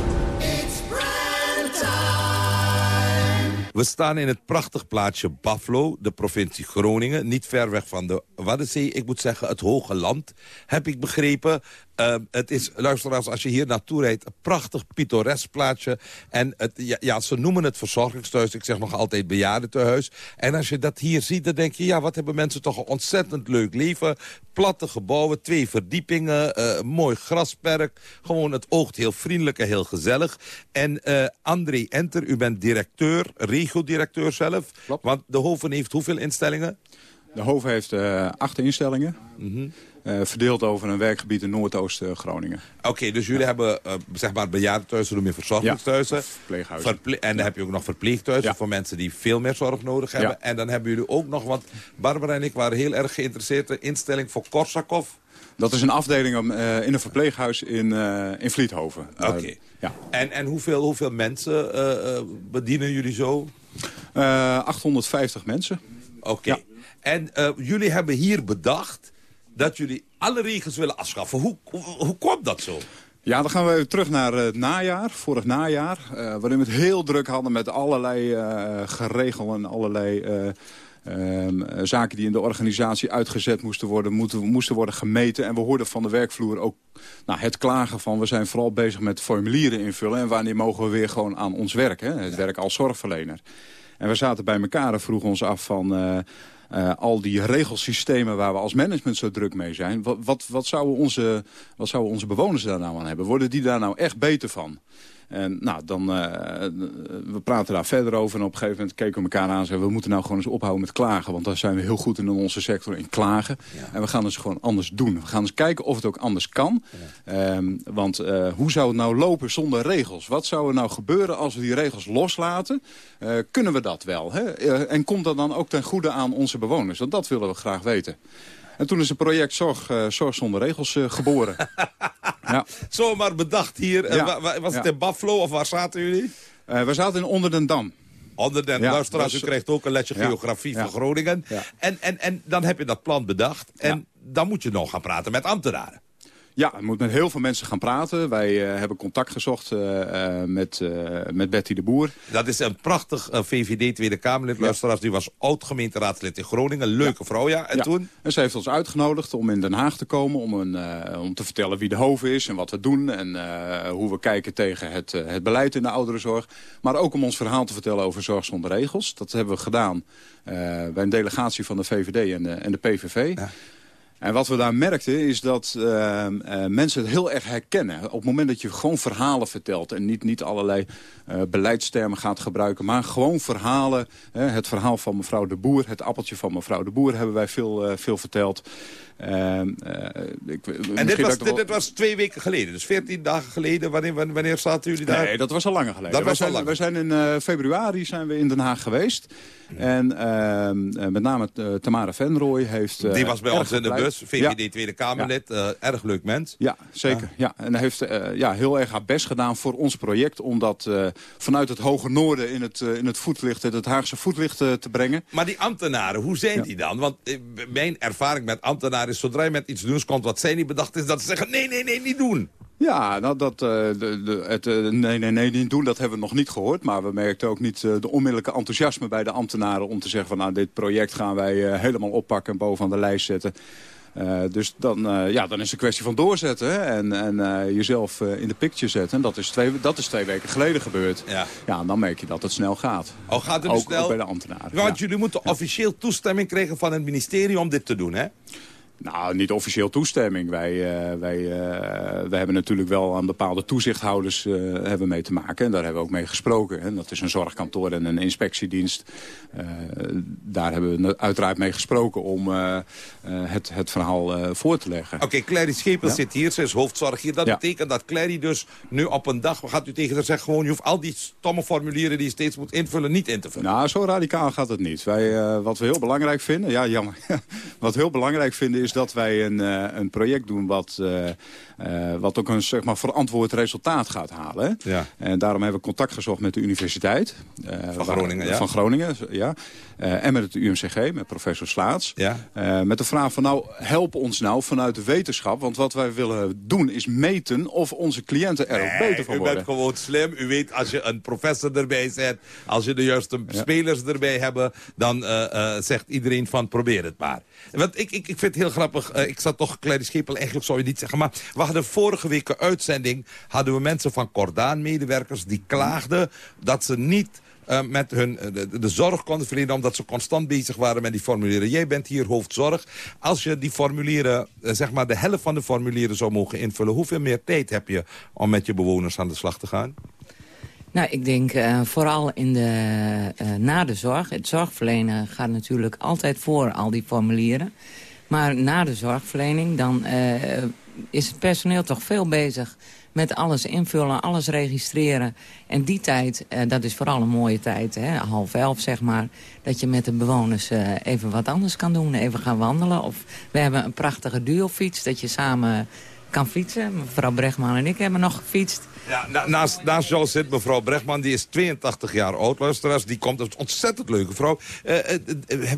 We staan in het prachtig plaatsje Buffalo, de provincie Groningen. Niet ver weg van de Waddenzee, ik moet zeggen het Hoge Land, heb ik begrepen. Uh, het is, luisteraars, als je hier naartoe rijdt, een prachtig pittoresk plaatsje. En het, ja, ja, ze noemen het verzorgingstehuis, ik zeg nog altijd bejaardentehuis. En als je dat hier ziet, dan denk je, ja, wat hebben mensen toch een ontzettend leuk leven. Platte gebouwen, twee verdiepingen, uh, mooi grasperk. Gewoon, het oogt heel vriendelijk en heel gezellig. En uh, André Enter, u bent directeur, regio-directeur zelf. Klopt. Want de Hoven heeft hoeveel instellingen? De Hoven heeft uh, acht instellingen. Mhm. Eh, verdeeld over een werkgebied in Noordoost-Groningen. Oké, dus jullie hebben uh, zeg maar bejaardentehuizen, noem je verzorgingstehuizen. Ja, verpleeghuizen. Verple en dan heb je ook nog verpleegthuizen voor mensen die veel meer zorg nodig hebben. En dan hebben jullie ook nog, want Barbara en ik waren heel erg geïnteresseerd... in instelling voor Korsakov. Dat is een afdeling om, uh, in een verpleeghuis in, in Vliethoven. Oké. ja. En, en hoeveel, hoeveel mensen bedienen jullie zo? 850 mensen. Oké. Okay. En jullie hebben hier bedacht dat jullie alle regels willen afschaffen. Hoe, hoe, komt dat zo? Ja, dan gaan we terug naar het najaar, vorig najaar. Uh, waarin we het heel druk hadden met allerlei uh, geregel en allerlei uh, zaken die in de organisatie uitgezet moesten worden, moesten worden gemeten. En we hoorden van de werkvloer ook nou, het klagen van we zijn vooral bezig met formulieren invullen. En wanneer mogen we weer gewoon aan ons werk, hè? het werk als zorgverlener. En we zaten bij elkaar en vroegen ons af van... al die regelsystemen waar we als management zo druk mee zijn... wat, wat, wat, zouden onze, wat zouden onze bewoners daar nou aan hebben? Worden die daar nou echt beter van? En nou, dan, uh, we praten daar verder over en op een gegeven moment keken we elkaar aan en zeiden... we moeten nou gewoon eens ophouden met klagen, want daar zijn we heel goed in onze sector in klagen. Ja. En we gaan het gewoon anders doen. We gaan eens kijken of het ook anders kan. Ja. Um, want uh, hoe zou het nou lopen zonder regels? Wat zou er nou gebeuren als we die regels loslaten? Uh, kunnen we dat wel? Hè? en komt dat dan ook ten goede aan onze bewoners? Want dat willen we graag weten. En toen is het project Zorg, uh, Zorg zonder regels uh, geboren. ja. Zomaar bedacht hier. Ja. Uh, was het in Buffalo of waar zaten jullie? we zaten in Onder den Dam. Onder den ja, luisteraars, was... u krijgt ook een lesje geografie van Groningen. En, en, en dan heb je dat plan bedacht. En dan moet je nog gaan praten met ambtenaren. Ja, je moet met heel veel mensen gaan praten. Wij uh, hebben contact gezocht uh, uh, met, met Betty de Boer. Dat is een prachtig VVD Tweede Kamerlid. Ja. Luisteraars, die was oud-gemeenteraadslid in Groningen. Leuke ja. vrouw, ja. En ja. toen? En ze heeft ons uitgenodigd om in Den Haag te komen. Om, een, om te vertellen wie de hoven is en wat we doen. En hoe we kijken tegen het, het beleid in de ouderenzorg. Maar ook om ons verhaal te vertellen over zorg zonder regels. Dat hebben we gedaan bij een delegatie van de VVD en de, en de PVV. Ja. En wat we daar merkten is dat uh, uh, mensen het heel erg herkennen. Op het moment dat je gewoon verhalen vertelt... en niet, niet allerlei uh, beleidstermen gaat gebruiken... maar gewoon verhalen. het verhaal van mevrouw de Boer, het appeltje van mevrouw de Boer... hebben wij veel, veel verteld. ik, en dit was, dit, dit was twee weken geleden, dus 14 dagen geleden. Wanneer, wanneer zaten jullie daar? Nee, dat was al langer geleden. Dat was we zijn in februari zijn we in Den Haag geweest... En uh, met name uh, Tamara Venrooy heeft... Uh, Die was bij ons in de bus, VVD ja. Tweede Kamerlid. Ja. erg leuk mens. Ja, zeker. Ja. En hij heeft ja, heel erg haar best gedaan voor ons project... om dat vanuit het hoge noorden in het, in het voetlicht, het Haagse voetlicht te brengen. Maar die ambtenaren, hoe zijn die dan? Want mijn ervaring met ambtenaren is... zodra je met iets nieuws komt wat zij niet bedacht is... dat ze zeggen, nee, nee, nee, niet doen. Ja, nou, dat, uh, de, de, het uh, nee, nee, nee, niet doen, dat hebben we nog niet gehoord. Maar we merkten ook niet uh, de onmiddellijke enthousiasme bij de ambtenaren... om te zeggen van, nou, dit project gaan wij helemaal oppakken en bovenaan de lijst zetten. dus dan, ja, dan is het een kwestie van doorzetten hè? en, en jezelf in de picture zetten. En dat is, twee, dat is twee weken geleden gebeurd. Ja. ja, en dan merk je dat het snel gaat. Oh, gaat het ook, snel? Ook bij de ambtenaren. Want ja. jullie moeten officieel toestemming krijgen van het ministerie om dit te doen, hè? Nou, niet officieel toestemming. Wij, uh, wij, uh, wij hebben natuurlijk wel aan bepaalde toezichthouders uh, hebben mee te maken. En daar hebben we ook mee gesproken. Hè. Dat is een zorgkantoor en een inspectiedienst. daar hebben we uiteraard mee gesproken om het, het verhaal voor te leggen. Oké, okay, Clary Schepels ja? zit hier, ze is hoofdzorg hier. Dat ja. betekent dat Clary dus nu op een dag, gaat u tegen haar zeggen... gewoon je hoeft al die stomme formulieren die je steeds moet invullen, niet in te vullen. Nou, zo radicaal gaat het niet. Wij, wat we heel belangrijk vinden, ja jammer, wat we heel belangrijk vinden is is dat wij een, uh, een project doen wat, uh, uh, wat ook een zeg maar, verantwoord resultaat gaat halen. Ja. En daarom hebben we contact gezocht met de universiteit. van Groningen, waar, ja. Van Groningen, ja. En met het UMCG, met professor Slaats. Ja. met de vraag van nou, help ons nou vanuit de wetenschap. Want wat wij willen doen is meten of onze cliënten er nee, ook beter van u worden. U bent gewoon slim. U weet, als je een professor erbij zet, als je de juiste ja. spelers erbij hebben, dan zegt iedereen van probeer het maar. Want ik, ik, ik vind het heel grappig. Ik zat toch Kleine Schepel, eigenlijk zou je niet zeggen. Maar we hadden vorige week een uitzending. Hadden we mensen van Cordaan, medewerkers, die klaagden dat ze niet... Uh, met hun de, de, zorg konden verlenen... omdat ze constant bezig waren met die formulieren. Jij bent hier hoofdzorg. Als je die formulieren, uh, zeg maar de helft van de formulieren zou mogen invullen... hoeveel meer tijd heb je om met je bewoners aan de slag te gaan? Nou, ik denk vooral in de, na de zorg. Het zorgverlenen gaat natuurlijk altijd voor al die formulieren. Maar na de zorgverlening, dan eh, is het personeel toch veel bezig met alles invullen, alles registreren. En die tijd, eh, dat is vooral een mooie tijd, hè, half elf zeg maar... dat je met de bewoners eh, even wat anders kan doen, even gaan wandelen. Of we hebben een prachtige duofiets, dat je samen kan fietsen. Mevrouw Bregman en ik hebben nog gefietst. Ja, na- naast, naast jou zit mevrouw Brechtman, die is 82 jaar oud, luisteraars. Die komt, dat is een ontzettend leuke vrouw. Eh,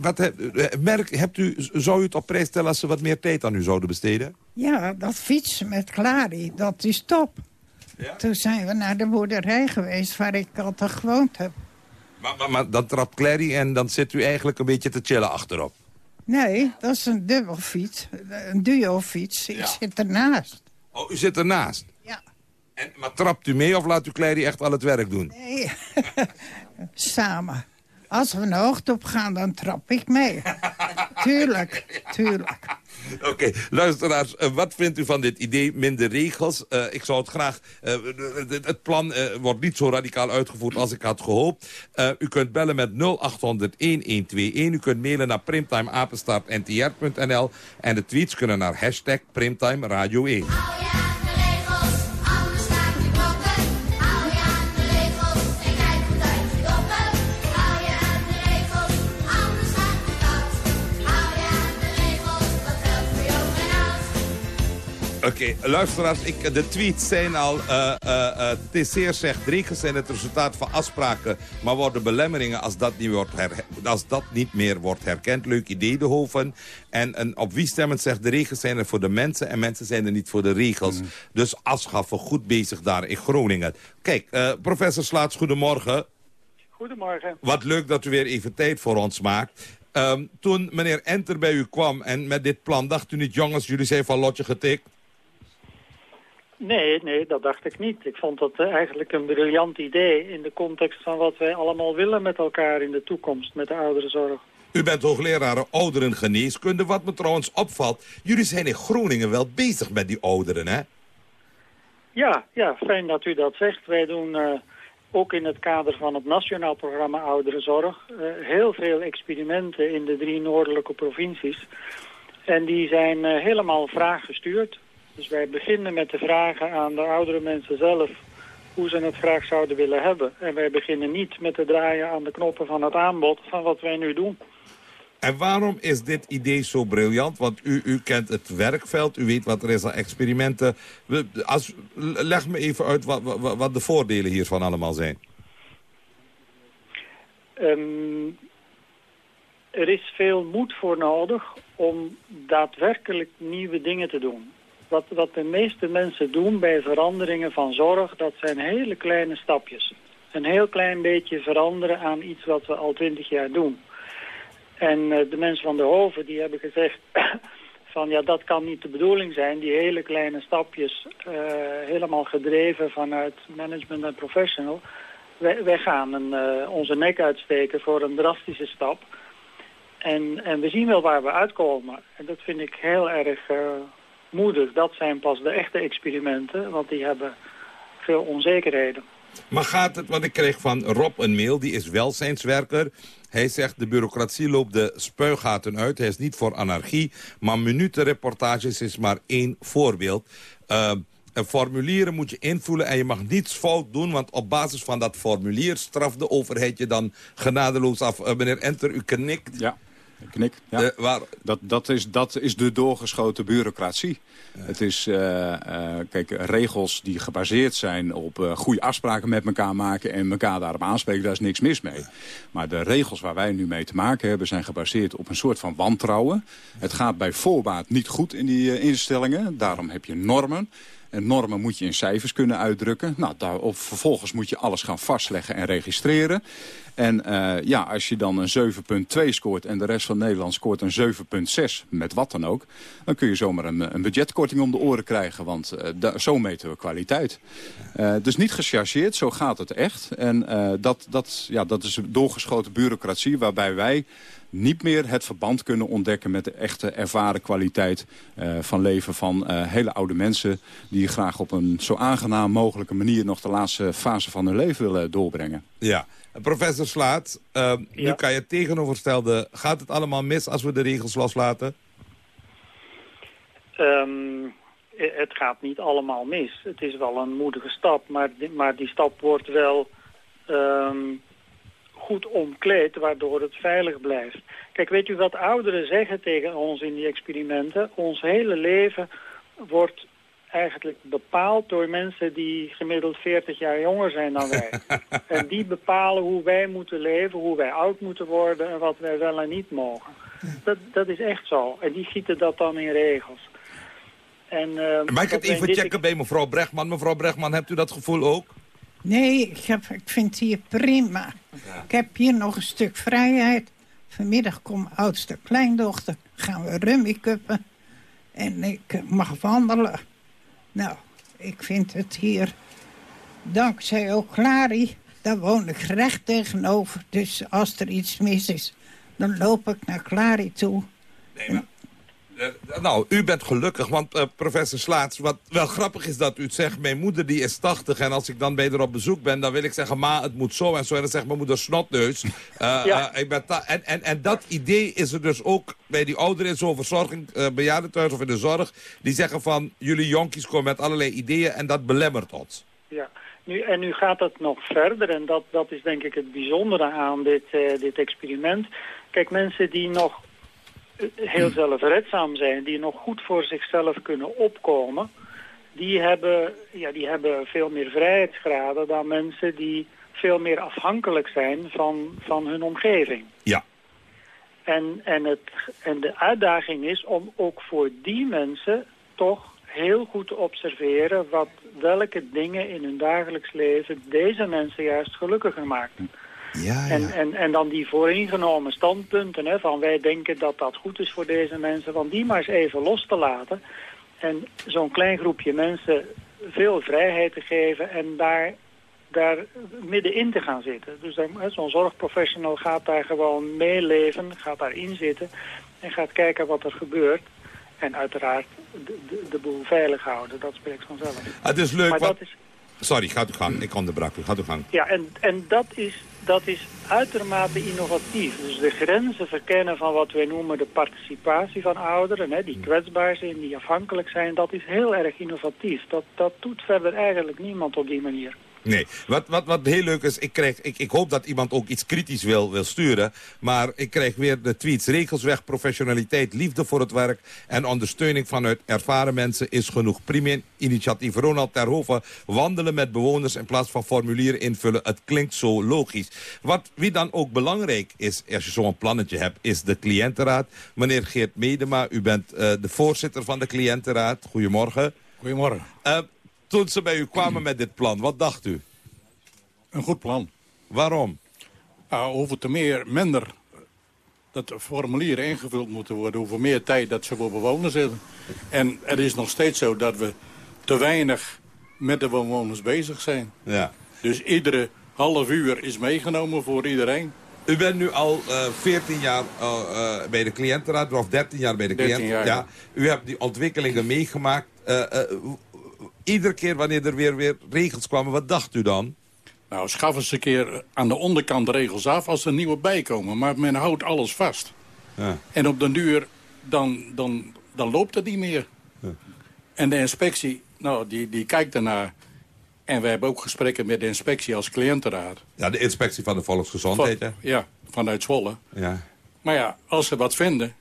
wat, merk, hebt u, zou u het op prijs stellen als ze wat meer tijd aan u zouden besteden? Ja, dat fietsen met Clary, dat is top. Toen zijn we naar de boerderij geweest waar ik altijd gewoond heb. Maar, maar, maar dan trapt Clary en dan zit u eigenlijk een beetje te chillen achterop. Nee, dat is een dubbelfiets, een duofiets. Ik zit ernaast. Oh, u zit ernaast? En, maar trapt u mee of laat u Clary echt al het werk doen? Nee, samen. Als we een hoogte op gaan, dan trap ik mee. tuurlijk, tuurlijk. Oké, luisteraars, eh, wat vindt u van dit idee? Minder regels. Eh, ik zou het graag... eh, het- plan eh, wordt niet zo radicaal uitgevoerd als ik had gehoopt. Eh, u kunt bellen met 0800-1121. U kunt mailen naar primtimeapenstaartntr.nl. En de tweets kunnen naar hashtag Primtime Radio 1. Oké, luisteraars, ik, de tweets zijn al... eh eh eh TCR zegt, regels zijn het resultaat van afspraken... maar worden belemmeringen als dat niet, wordt als dat niet meer wordt herkend. Leuk idee, de Hoven. En, en op wie stemmend zegt, de regels zijn er voor de mensen... en mensen zijn er niet voor de regels. Dus afschaffen, goed bezig daar in Groningen. Kijk, eh, professor Slaats, goedemorgen. Goedemorgen. Wat leuk dat u weer even tijd voor ons maakt. Ehm, toen meneer Enter bij u kwam en met dit plan... dacht u niet, jongens, jullie zijn van lotje getikt? Nee, nee, dat dacht ik niet. Ik vond dat eh, eigenlijk een briljant idee in de context van wat wij allemaal willen met elkaar in de toekomst met de ouderenzorg. U bent hoogleraar ouderengeneeskunde. Wat me trouwens opvalt, jullie zijn in Groningen wel bezig met die ouderen, hè? Ja, ja, fijn dat u dat zegt. Wij doen eh, ook in het kader van het Nationaal Programma Ouderenzorg eh, heel veel experimenten in de drie noordelijke provincies. En die zijn helemaal vraaggestuurd. Dus wij beginnen met de vragen aan de oudere mensen zelf hoe ze het graag zouden willen hebben. En wij beginnen niet met te draaien aan de knoppen van het aanbod van wat wij nu doen. En waarom is dit idee zo briljant? Want u, u kent het werkveld, u weet wat er is aan experimenten. We- Als, leg me even uit wat, wat, wat de voordelen hiervan allemaal zijn. Ehm, er is veel moed voor nodig om daadwerkelijk nieuwe dingen te doen. Wat, wat de meeste mensen doen bij veranderingen van zorg, dat zijn hele kleine stapjes. Een heel klein beetje veranderen aan iets wat we al twintig jaar doen. En eh, de mensen van de Hoven die hebben gezegd van ja, dat kan niet de bedoeling zijn. Die hele kleine stapjes, eh, helemaal gedreven vanuit management en professional. Wij, gaan een, eh, onze nek uitsteken voor een drastische stap. En, en we zien wel waar we uitkomen. En dat vind ik heel erg moedig. Dat zijn pas de echte experimenten, want die hebben veel onzekerheden. Maar gaat het, want ik kreeg van Rob een mail, die is welzijnswerker. Hij zegt de bureaucratie loopt de spuigaten uit. Hij is niet voor anarchie, maar minutenreportages is maar één voorbeeld. Een formulieren moet je invullen en je mag niets fout doen... want op basis van dat formulier straft de overheid je dan genadeloos af. Eh, meneer Enter, u knikt. Ja. Ik knik. Ja. Eh, waar... dat, dat, is, dat is de doorgeschoten bureaucratie. Het is, eh, eh, kijk, regels die gebaseerd zijn op goede afspraken met elkaar maken... en elkaar daarop aanspreken, daar is niks mis mee. Maar de regels waar wij nu mee te maken hebben... zijn gebaseerd op een soort van wantrouwen. Het gaat bij voorbaat niet goed in die instellingen. Daarom heb je normen. En normen moet je in cijfers kunnen uitdrukken. Nou, daarop, vervolgens moet je alles gaan vastleggen en registreren. En eh, ja, als je dan een 7,2 scoort en de rest van Nederland scoort een 7,6, met wat dan ook... dan kun je zomaar een, een budgetkorting om de oren krijgen, want eh, zo meten we kwaliteit. Eh, dus niet gechargeerd, zo gaat het echt. En dat, dat, ja, dat is doorgeschoten bureaucratie waarbij wij niet meer het verband kunnen ontdekken met de echte ervaren kwaliteit eh, van leven van eh, hele oude mensen die graag op een zo aangenaam mogelijke manier nog de laatste fase van hun leven willen doorbrengen. Ja, professor Slaat, eh, nu kan je het tegenoverstelde... gaat het allemaal mis als we de regels loslaten? Ehm, eh, het gaat niet allemaal mis. Het is wel een moedige stap, maar, die- maar die stap wordt wel ehm, goed omkleed, waardoor het veilig blijft. Kijk, weet u wat ouderen zeggen tegen ons in die experimenten? Ons hele leven wordt eigenlijk bepaald door mensen die gemiddeld 40 jaar jonger zijn dan wij. en die bepalen hoe wij moeten leven, hoe wij oud moeten worden en wat wij wel en niet mogen. Dat, dat is echt zo. En die gieten dat dan in regels. En, ehm, Mag ik het even checken bij mevrouw Brechtman? Mevrouw Brechtman, hebt u dat gevoel ook? Nee, ik, heb, ik vind het hier prima. Ik heb hier nog een stuk vrijheid. Vanmiddag komt oudste kleindochter. Gaan we rummy cuppen. En ik eh, mag wandelen. Nou, ik vind het hier... Dankzij ook Clary, daar woon ik recht tegenover. Dus als er iets mis is, dan loop ik naar Clary toe. Eh, nou, u bent gelukkig, want eh, professor Slaats, wat wel grappig is dat u het zegt, mijn moeder die is 80 en als ik dan bij haar op bezoek ben, dan wil ik zeggen, ma, het moet zo en zo. En dan zegt mijn moeder snotneus. Eh, Ja. eh, ik ben en, en, en dat idee is er dus ook bij die ouderen in zo'n verzorging, eh bejaardentehuis of in de zorg, die zeggen van, jullie jonkies komen met allerlei ideeën en dat belemmert ons. Ja, nu, en nu gaat het nog verder en dat, dat is denk ik het bijzondere aan dit, eh, dit experiment. Kijk, mensen die nog eh, heel zelfredzaam zijn, die nog goed voor zichzelf kunnen opkomen, die hebben, ja, die hebben veel meer vrijheidsgraden dan mensen die veel meer afhankelijk zijn van, van hun omgeving. Ja. En, en, het, en de uitdaging is om ook voor die mensen toch heel goed te observeren wat, welke dingen in hun dagelijks leven deze mensen juist gelukkiger maken. Ja, En, en, en dan die vooringenomen standpunten hè, van wij denken dat dat goed is voor deze mensen, van die maar eens even los te laten. En zo'n klein groepje mensen veel vrijheid te geven en daar, daar middenin te gaan zitten. Dus zo'n zorgprofessional gaat daar gewoon meeleven, gaat daarin zitten en gaat kijken wat er gebeurt. En uiteraard de, de, de boel veilig houden, dat spreekt vanzelf. Het is leuk, Maar dat is, Sorry, gaat u gang. Ik onderbrak u. Gaat u gang. ja, en, en dat, is, dat is uitermate innovatief. Dus de grenzen verkennen van wat wij noemen de participatie van ouderen, hè, die kwetsbaar zijn, die afhankelijk zijn, dat is heel erg innovatief. Dat, dat doet verder eigenlijk niemand op die manier. Nee, wat, wat, wat heel leuk is, ik, krijg, ik, ik hoop dat iemand ook iets kritisch wil, wil sturen. Maar ik krijg weer de tweets. Regels weg, professionaliteit, liefde voor het werk... en ondersteuning vanuit ervaren mensen is genoeg. Prima initiatief. Ronald Terhoven, wandelen met bewoners in plaats van formulieren invullen. Het klinkt zo logisch. Wat wie dan ook belangrijk is, als je zo'n plannetje hebt... is de cliëntenraad. Meneer Geert Medema, u bent eh, de voorzitter van de cliëntenraad. Goedemorgen. Goedemorgen. Eh, toen ze bij u kwamen met dit plan, wat dacht u? Een goed plan. Waarom? Nou, hoeveel te meer, minder dat formulieren ingevuld moeten worden. Hoeveel meer tijd dat ze voor bewoners hebben. En het is nog steeds zo dat we te weinig met de bewoners bezig zijn. Ja. Dus iedere half uur is meegenomen voor iedereen. U bent nu al eh 14 jaar eh, eh, bij de cliëntenraad, of 13 jaar bij de 13 cliëntenraad. jaar, ja. U hebt die ontwikkelingen meegemaakt. Iedere keer wanneer er weer, weer regels kwamen, wat dacht u dan? Nou, schaf eens een keer aan de onderkant de regels af als er nieuwe bijkomen. Maar men houdt alles vast. Ja. En op den duur, dan, dan, dan loopt het niet meer. En de inspectie, nou, die, die kijkt ernaar. En we hebben ook gesprekken met de inspectie als cliëntenraad. Ja, de inspectie van de volksgezondheid, hè? Van- ja, vanuit Zwolle. Ja. Maar ja, als ze wat vinden,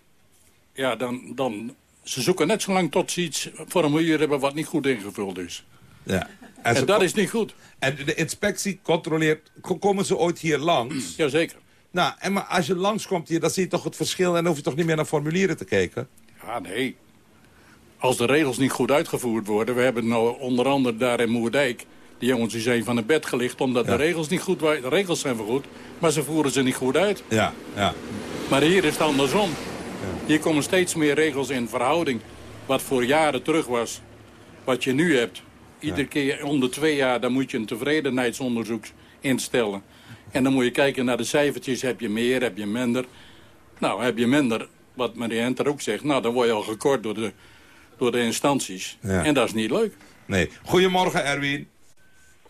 ja, dan, dan... Ze zoeken net zo lang tot ze iets formulier hebben wat niet goed ingevuld is. ja. En, dat is niet goed. En de inspectie controleert... ko- Komen ze ooit hier langs? Jazeker. Nou, en maar als je langskomt hier, dan zie je toch het verschil... en dan hoef je toch niet meer naar formulieren te kijken? Ja, nee. Als de regels niet goed uitgevoerd worden... We hebben nou onder andere daar in Moerdijk... Die jongens die zijn van het bed gelicht omdat de regels niet goed waren. De regels zijn wel goed, maar ze voeren ze niet goed uit. Ja, ja. Maar hier is het andersom. Hier komen steeds meer regels in verhouding. Wat voor jaren terug was, wat je nu hebt. Iedere keer om de twee jaar dan moet je een tevredenheidsonderzoek instellen. En dan moet je kijken naar de cijfertjes. Heb je meer, heb je minder? Nou, heb je minder, wat meneer Henter ook zegt... nou, dan word je al gekort door de, door de instanties. Ja. En dat is niet leuk. Nee. Goedemorgen, Erwin.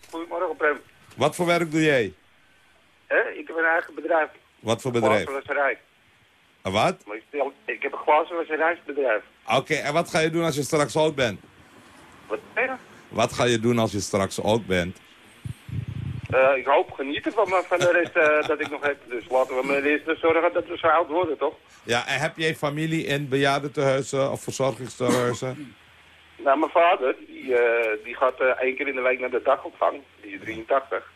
Goedemorgen, Prem. Wat voor werk doe jij? Hè? Ik heb een eigen bedrijf. Wat voor bedrijf? Wat? Ik, heb een glazenwasserijsbedrijf. Oké, en wat ga je doen als je straks oud bent? Wat? Wat ga je doen als je straks oud bent? Eh, ik hoop genieten van, van de rest eh, dat ik nog heb. Dus laten we maar eerst zorgen dat we zo oud worden, toch? Ja, en heb jij familie in bejaardentehuizen of verzorgingstehuizen? Nou, mijn vader, die, eh, die gaat één keer in de week naar de dagopvang. Die is 83.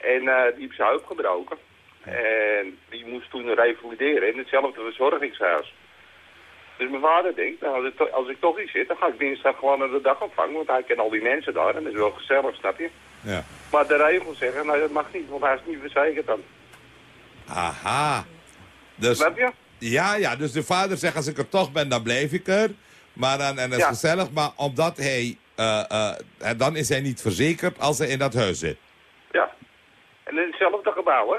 En die heeft zijn heup gebroken. En die moest toen revalideren in hetzelfde verzorgingshuis. Dus mijn vader denkt, nou, als, ik to- als ik toch hier zit, dan ga ik dinsdag gewoon naar de dagopvang. Want hij kent al die mensen daar en dat is wel gezellig, snap je? Ja. Maar de regels zeggen, nou dat mag niet, want hij is niet verzekerd dan. Aha. Dus, Snap je? Ja, ja, dus de vader zegt als ik er toch ben, dan blijf ik er. Maar dan, en dat is Ja. gezellig, maar omdat hij, eh, eh, en dan is hij niet verzekerd als hij in dat huis zit. Ja. En in hetzelfde gebouw, hè?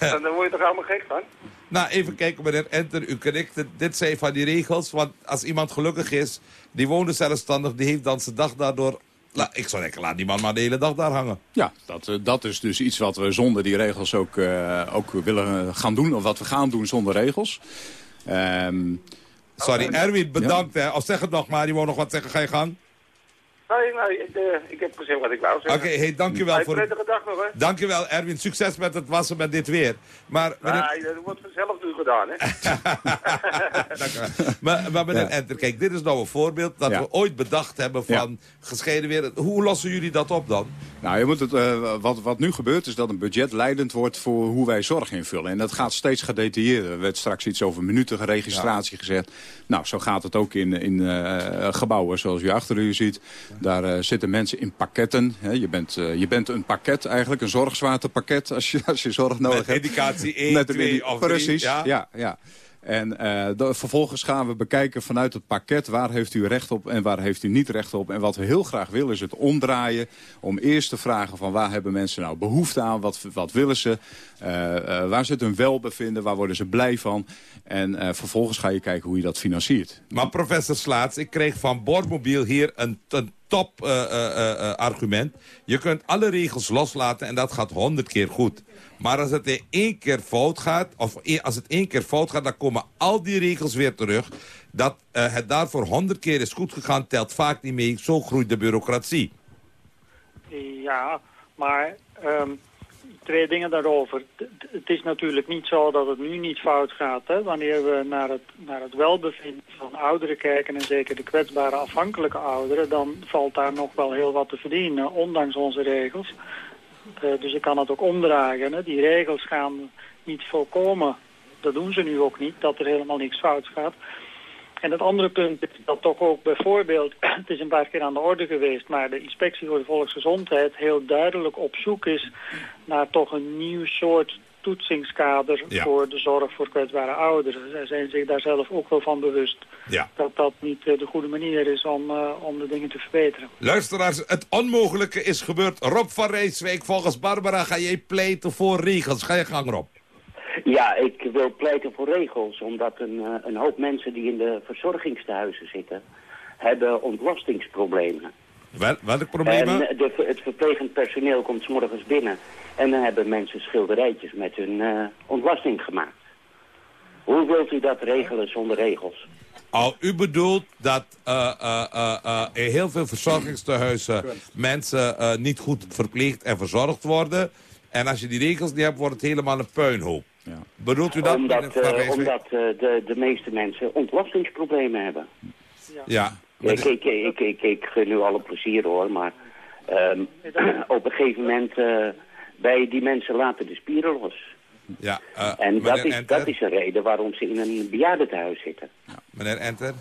En dan word je toch allemaal gek van? Nou, even kijken meneer Enter, u connecte dit zijn van die regels. Want als iemand gelukkig is, die woonde zelfstandig, die heeft dan zijn dag daardoor... La, ik zou denken, laat die man maar de hele dag daar hangen. Ja, dat, eh, dat is dus iets wat we zonder die regels ook, eh, ook willen gaan doen. Of wat we gaan doen zonder regels. Ehm, Sorry, Erwin, bedankt. Hè. Of zeg het nog maar, die wou nog wat zeggen, ga je gang. Nee, nee, ik, eh, ik heb gezegd wat ik wou Oké, zeggen. hey, dankjewel Hey, voor... prettige dag nog, hè? Dankjewel, Erwin. Succes met het wassen met dit weer. Maar, meneer, Nee, dat wordt vanzelf nu gedaan, hè? maar, maar meneer Ja. Enter, kijk, dit is nou een voorbeeld dat Ja. we ooit bedacht hebben van gescheiden weer. Hoe lossen jullie dat op dan? Nou, je moet het, eh, wat, wat nu gebeurt is dat een budget leidend wordt voor hoe wij zorg invullen. En dat gaat steeds gedetailleerder. Er werd straks iets over minutenregistratie gezegd. Nou, zo gaat het ook in, in eh, gebouwen zoals u achter u ziet. Daar eh, zitten mensen in pakketten. Hè. Je, bent, eh, je bent een pakket eigenlijk, een zorgzwaartepakket als je, als je zorg nodig Met hebt. indicatie 1, Met een 2 indi- of 3. Precies, ja? ja, ja. En eh, de- vervolgens gaan we bekijken vanuit het pakket waar heeft u recht op en waar heeft u niet recht op. En wat we heel graag willen is het omdraaien om eerst te vragen van waar hebben mensen nou behoefte aan, wat, wat willen ze, waar zit hun welbevinden, waar worden ze blij van. En vervolgens ga je kijken hoe je dat financiert. Maar professor Slaats, ik kreeg van Bordmobiel hier een, een top eh, eh, eh. Je kunt alle regels loslaten en dat gaat honderd keer goed. Maar als het één keer fout gaat, of e- als het één keer fout gaat, dan komen al die regels weer terug. Dat het daarvoor honderd keer is goed gegaan, telt vaak niet mee. Zo groeit de bureaucratie. Ja, maar ehm, twee dingen daarover. Het- is natuurlijk niet zo dat het nu niet fout gaat. Hè? Wanneer we naar het, naar het welbevinden van ouderen kijken... en zeker de kwetsbare afhankelijke ouderen... dan valt daar nog wel heel wat te verdienen, ondanks onze regels. Eh, dus ik kan het ook omdraaien. Hè? Die regels gaan niet voorkomen, dat doen ze nu ook niet... dat er helemaal niks fout gaat... En het andere punt is dat toch ook bijvoorbeeld, het is een paar keer aan de orde geweest, maar de inspectie voor de volksgezondheid heel duidelijk op zoek is naar toch een nieuw soort toetsingskader Ja. voor de zorg voor kwetsbare ouderen. Zij zijn zich daar zelf ook wel van bewust Ja. dat dat niet eh, de goede manier is om, eh, om de dingen te verbeteren. Luisteraars, het onmogelijke is gebeurd. Rob van Rijswijk, volgens Barbara ga jij pleiten voor regels. Ga je gang, Rob. Ja, ik wil pleiten voor regels, omdat een, eh, een hoop mensen die in de verzorgingstehuizen zitten, hebben ontlastingsproblemen. Wel, welk probleem? En de, het verplegend personeel komt 's morgens binnen en dan hebben mensen schilderijtjes met hun eh, ontlasting gemaakt. Hoe wilt u dat regelen zonder regels? Oh, u bedoelt dat eh, in heel veel verzorgingstehuizen mensen niet goed verpleegd en verzorgd worden. En als je die regels niet hebt, wordt het helemaal een puinhoop. Bedoelt u dat? Omdat, eh, omdat eh, de, de meeste mensen ontlastingsproblemen hebben. Ja. Ik, ik, ik, ik, ik gun u alle plezier hoor, maar ehm, op een gegeven moment eh bij die mensen laten de spieren los. Ja, eh, En dat is, Enter? dat is een reden waarom ze in een bejaardentehuis zitten. Meneer Enter?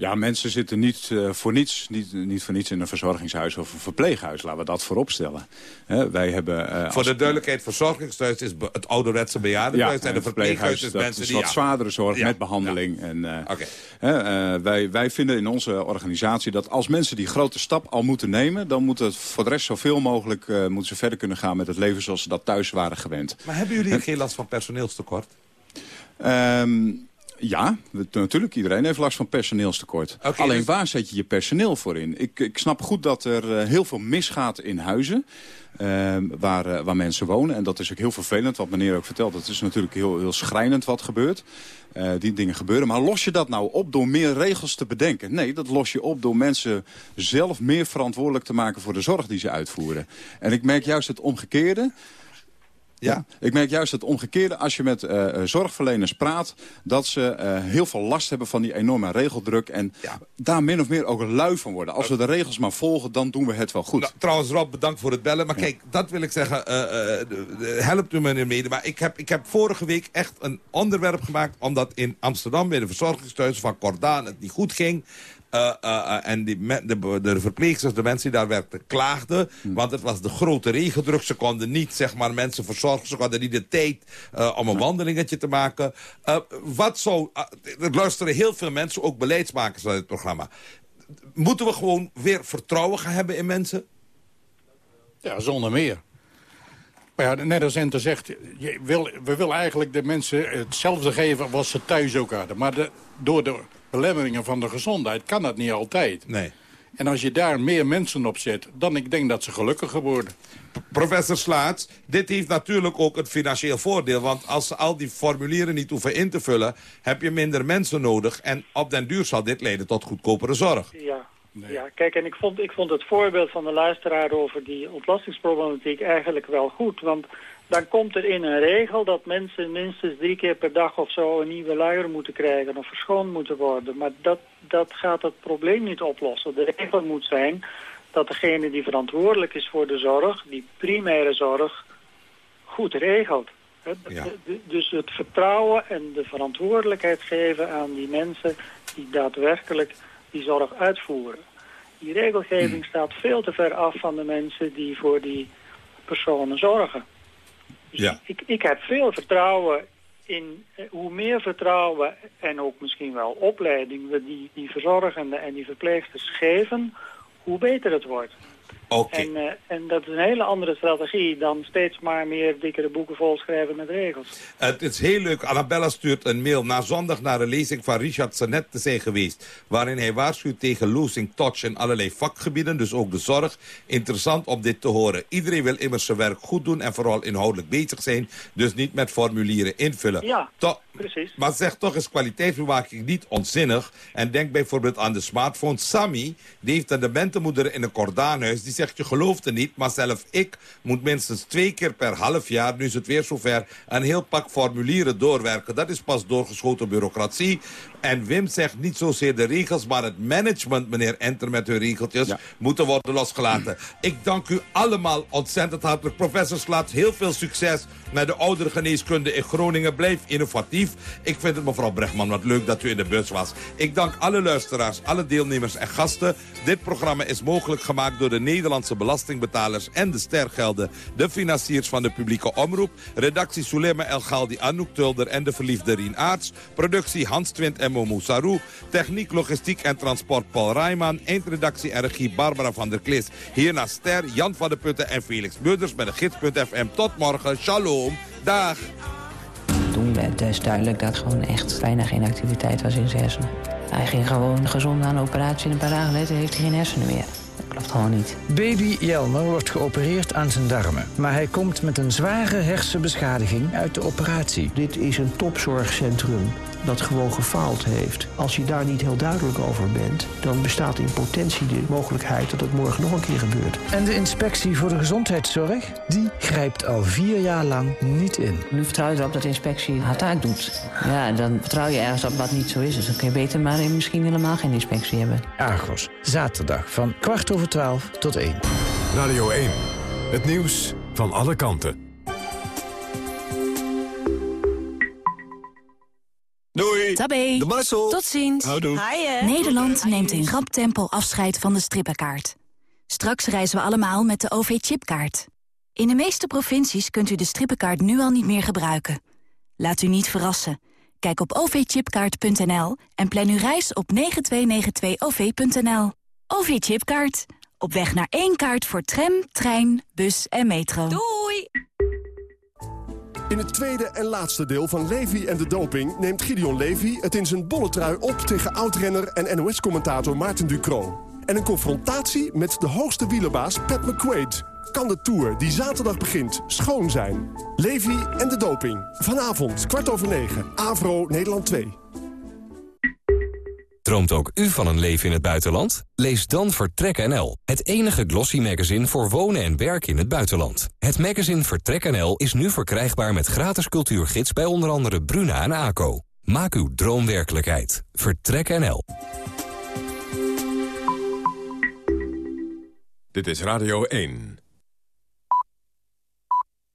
Ja, mensen zitten niet, eh, voor niets, niet, niet voor niets in een verzorgingshuis of een verpleeghuis. Laten we dat voorop stellen. Hè, wij hebben, eh, Voor als- de duidelijkheid, verzorgingstehuis is het ouderwetse bejaardentehuis. en de verpleeghuis is mensen is die... wat ja. zwaardere zorg Ja, met behandeling. En, eh, wij, wij vinden in onze organisatie dat als mensen die grote stap al moeten nemen... dan moet het voor de rest zoveel mogelijk moeten ze verder kunnen gaan met het leven zoals ze dat thuis waren gewend. Maar hebben jullie geen last van personeelstekort? Ehm, Ja, natuurlijk. Iedereen heeft last van personeelstekort. Alleen dus- waar zet je je personeel voor in? Ik, ik snap goed dat er eh, heel veel misgaat in huizen. ehm, waar, eh, waar mensen wonen. En dat is ook heel vervelend, wat meneer ook vertelt. Het is natuurlijk heel, heel schrijnend wat gebeurt. Eh, die dingen gebeuren. Maar los je dat nou op door meer regels te bedenken? Nee, dat los je op door mensen zelf meer verantwoordelijk te maken voor de zorg die ze uitvoeren. En ik merk juist het omgekeerde. Ja. Ik merk juist het omgekeerde als je met eh, eh, zorgverleners praat... dat ze eh, heel veel last hebben van die enorme regeldruk... en daar min of meer ook lui van worden. Als we de regels maar volgen, dan doen we het wel goed. Nou, trouwens, Rob, bedankt voor het bellen. Maar kijk, dat wil ik zeggen, helpt u me mede. Maar ik heb, ik heb vorige week echt een onderwerp gemaakt... omdat in Amsterdam bij de verzorgingstehuis van Cordaan het niet goed ging... Eh, eh, eh, en die de, de verpleegsters, de mensen die daar werkten, klaagden. Want het was de grote regendruk. Ze konden niet zeg maar, mensen verzorgen. Ze hadden niet de tijd om een wandelingetje te maken. Wat zou... er luisteren heel veel mensen, ook beleidsmakers naar dit programma. Moeten we gewoon weer vertrouwen gaan hebben in mensen? Ja, zonder meer. Maar ja, net als Ente zegt, je wil, we willen eigenlijk de mensen hetzelfde geven wat ze thuis ook hadden. Maar de, door de belemmeringen van de gezondheid kan dat niet altijd. Nee. En als je daar meer mensen op zet, dan ik denk dat ze gelukkiger worden. Professor Slaats, dit heeft natuurlijk ook het financieel voordeel. Want als ze al die formulieren niet hoeven in te vullen... heb je minder mensen nodig. En op den duur zal dit leiden tot goedkopere zorg. Ja. Ja, kijk, en ik vond, ik vond het voorbeeld van de luisteraar over die ontlastingsproblematiek eigenlijk wel goed. Want dan komt er in een regel dat mensen minstens drie keer per dag of zo een nieuwe luier moeten krijgen of verschoond moeten worden. Maar dat, dat gaat het probleem niet oplossen. De regel moet zijn dat degene die verantwoordelijk is voor de zorg, die primaire zorg, goed regelt. Dus het vertrouwen en de verantwoordelijkheid geven aan die mensen die daadwerkelijk die zorg uitvoeren. Die regelgeving staat veel te ver af van de mensen die voor die personen zorgen. Ja. Ik, ik heb veel vertrouwen in, eh, hoe meer vertrouwen en ook misschien wel opleiding we die, die verzorgenden en die verpleegsters geven, hoe beter het wordt. En, eh, en dat is een hele andere strategie dan steeds maar meer dikkere boeken volschrijven met regels. Het is heel leuk. Annabella stuurt een mail na zondag naar een lezing van Richard Sanet te zijn geweest. Waarin hij waarschuwt tegen losing touch in allerlei vakgebieden, dus ook de zorg. Interessant om dit te horen. Iedereen wil immers zijn werk goed doen en vooral inhoudelijk bezig zijn. Dus niet met formulieren invullen. Ja, precies. Maar zeg toch is kwaliteitsbewaking niet onzinnig. En denk bijvoorbeeld aan de smartphone. Sammy, die heeft een dementemoeder in een kordaanhuis. Die zegt, je gelooft het niet, maar zelf ik moet minstens twee keer per half jaar, nu is het weer zover, een heel pak formulieren doorwerken. Dat is pas doorgeschoten bureaucratie. En Wim zegt niet zozeer de regels, maar het management, meneer Enter met hun regeltjes, moeten worden losgelaten. Ik dank u allemaal ontzettend hartelijk. Professor Slaat, heel veel succes met de ouderengeneeskunde in Groningen. Blijf innovatief. Ik vind het, mevrouw Brechtman, wat leuk dat u in de bus was. Ik dank alle luisteraars, alle deelnemers en gasten. Dit programma is mogelijk gemaakt door de Nederlandse belastingbetalers en de stergelden, de financiers van de publieke omroep. Redactie Sulema El Galdi, Anouk Tulder en de verliefde Rien Aarts. Productie Hans Twint en Momo Sarou. Techniek, logistiek en transport Paul Rijman. Eindredactie en regie Barbara van der Klis. Hierna Ster, Jan van der Putten en Felix Beurders met de gids.fm. Tot morgen. Shalom. Dag. Toen werd dus duidelijk dat gewoon echt bijna geen activiteit was in zijn hersenen. Hij ging gewoon gezond aan de operatie en een paar dagen later heeft hij geen hersenen meer. Dat klopt gewoon niet. Baby Jelmer wordt geopereerd aan zijn darmen. Maar hij komt met een zware hersenbeschadiging uit de operatie. Dit is een topzorgcentrum dat gewoon gefaald heeft. Als je daar niet heel duidelijk over bent... dan bestaat in potentie de mogelijkheid dat het morgen nog een keer gebeurt. En de inspectie voor de gezondheidszorg, die grijpt al vier jaar lang niet in. Nu vertrouw je erop dat de inspectie haar taak doet. Ja, dan vertrouw je ergens op wat niet zo is. Dus dan kun je beter maar misschien helemaal geen inspectie hebben. Argos, zaterdag van kwart over twaalf tot één. Radio 1. Het nieuws van alle kanten. Doei. Tabé. De Marcel. Tot ziens. Houdoe. Nederland neemt in rap tempo afscheid van de strippenkaart. Straks reizen we allemaal met de OV-chipkaart. In de meeste provincies kunt u de strippenkaart nu al niet meer gebruiken. Laat u niet verrassen. Kijk op ovchipkaart.nl en plan uw reis op 9292-OV.nL. OV-chipkaart. Op weg naar één kaart voor tram, trein, bus en metro. Doei! In het tweede en laatste deel van Levi en de doping... neemt Gideon Levi het in zijn bolle trui op tegen oud-renner en NOS-commentator Maarten Ducro. En een confrontatie met de hoogste wielerbaas Pat McQuaid. Kan de Tour, die zaterdag begint, schoon zijn? Levi en de doping. Vanavond, kwart over negen. Avro, Nederland 2. Droomt ook u van een leven in het buitenland? Lees dan Vertrek NL, het enige glossy magazine voor wonen en werken in het buitenland. Het magazine Vertrek NL is nu verkrijgbaar met gratis cultuurgids bij onder andere Bruna en ACO. Maak uw droom werkelijkheid. Vertrek NL. Dit is Radio 1.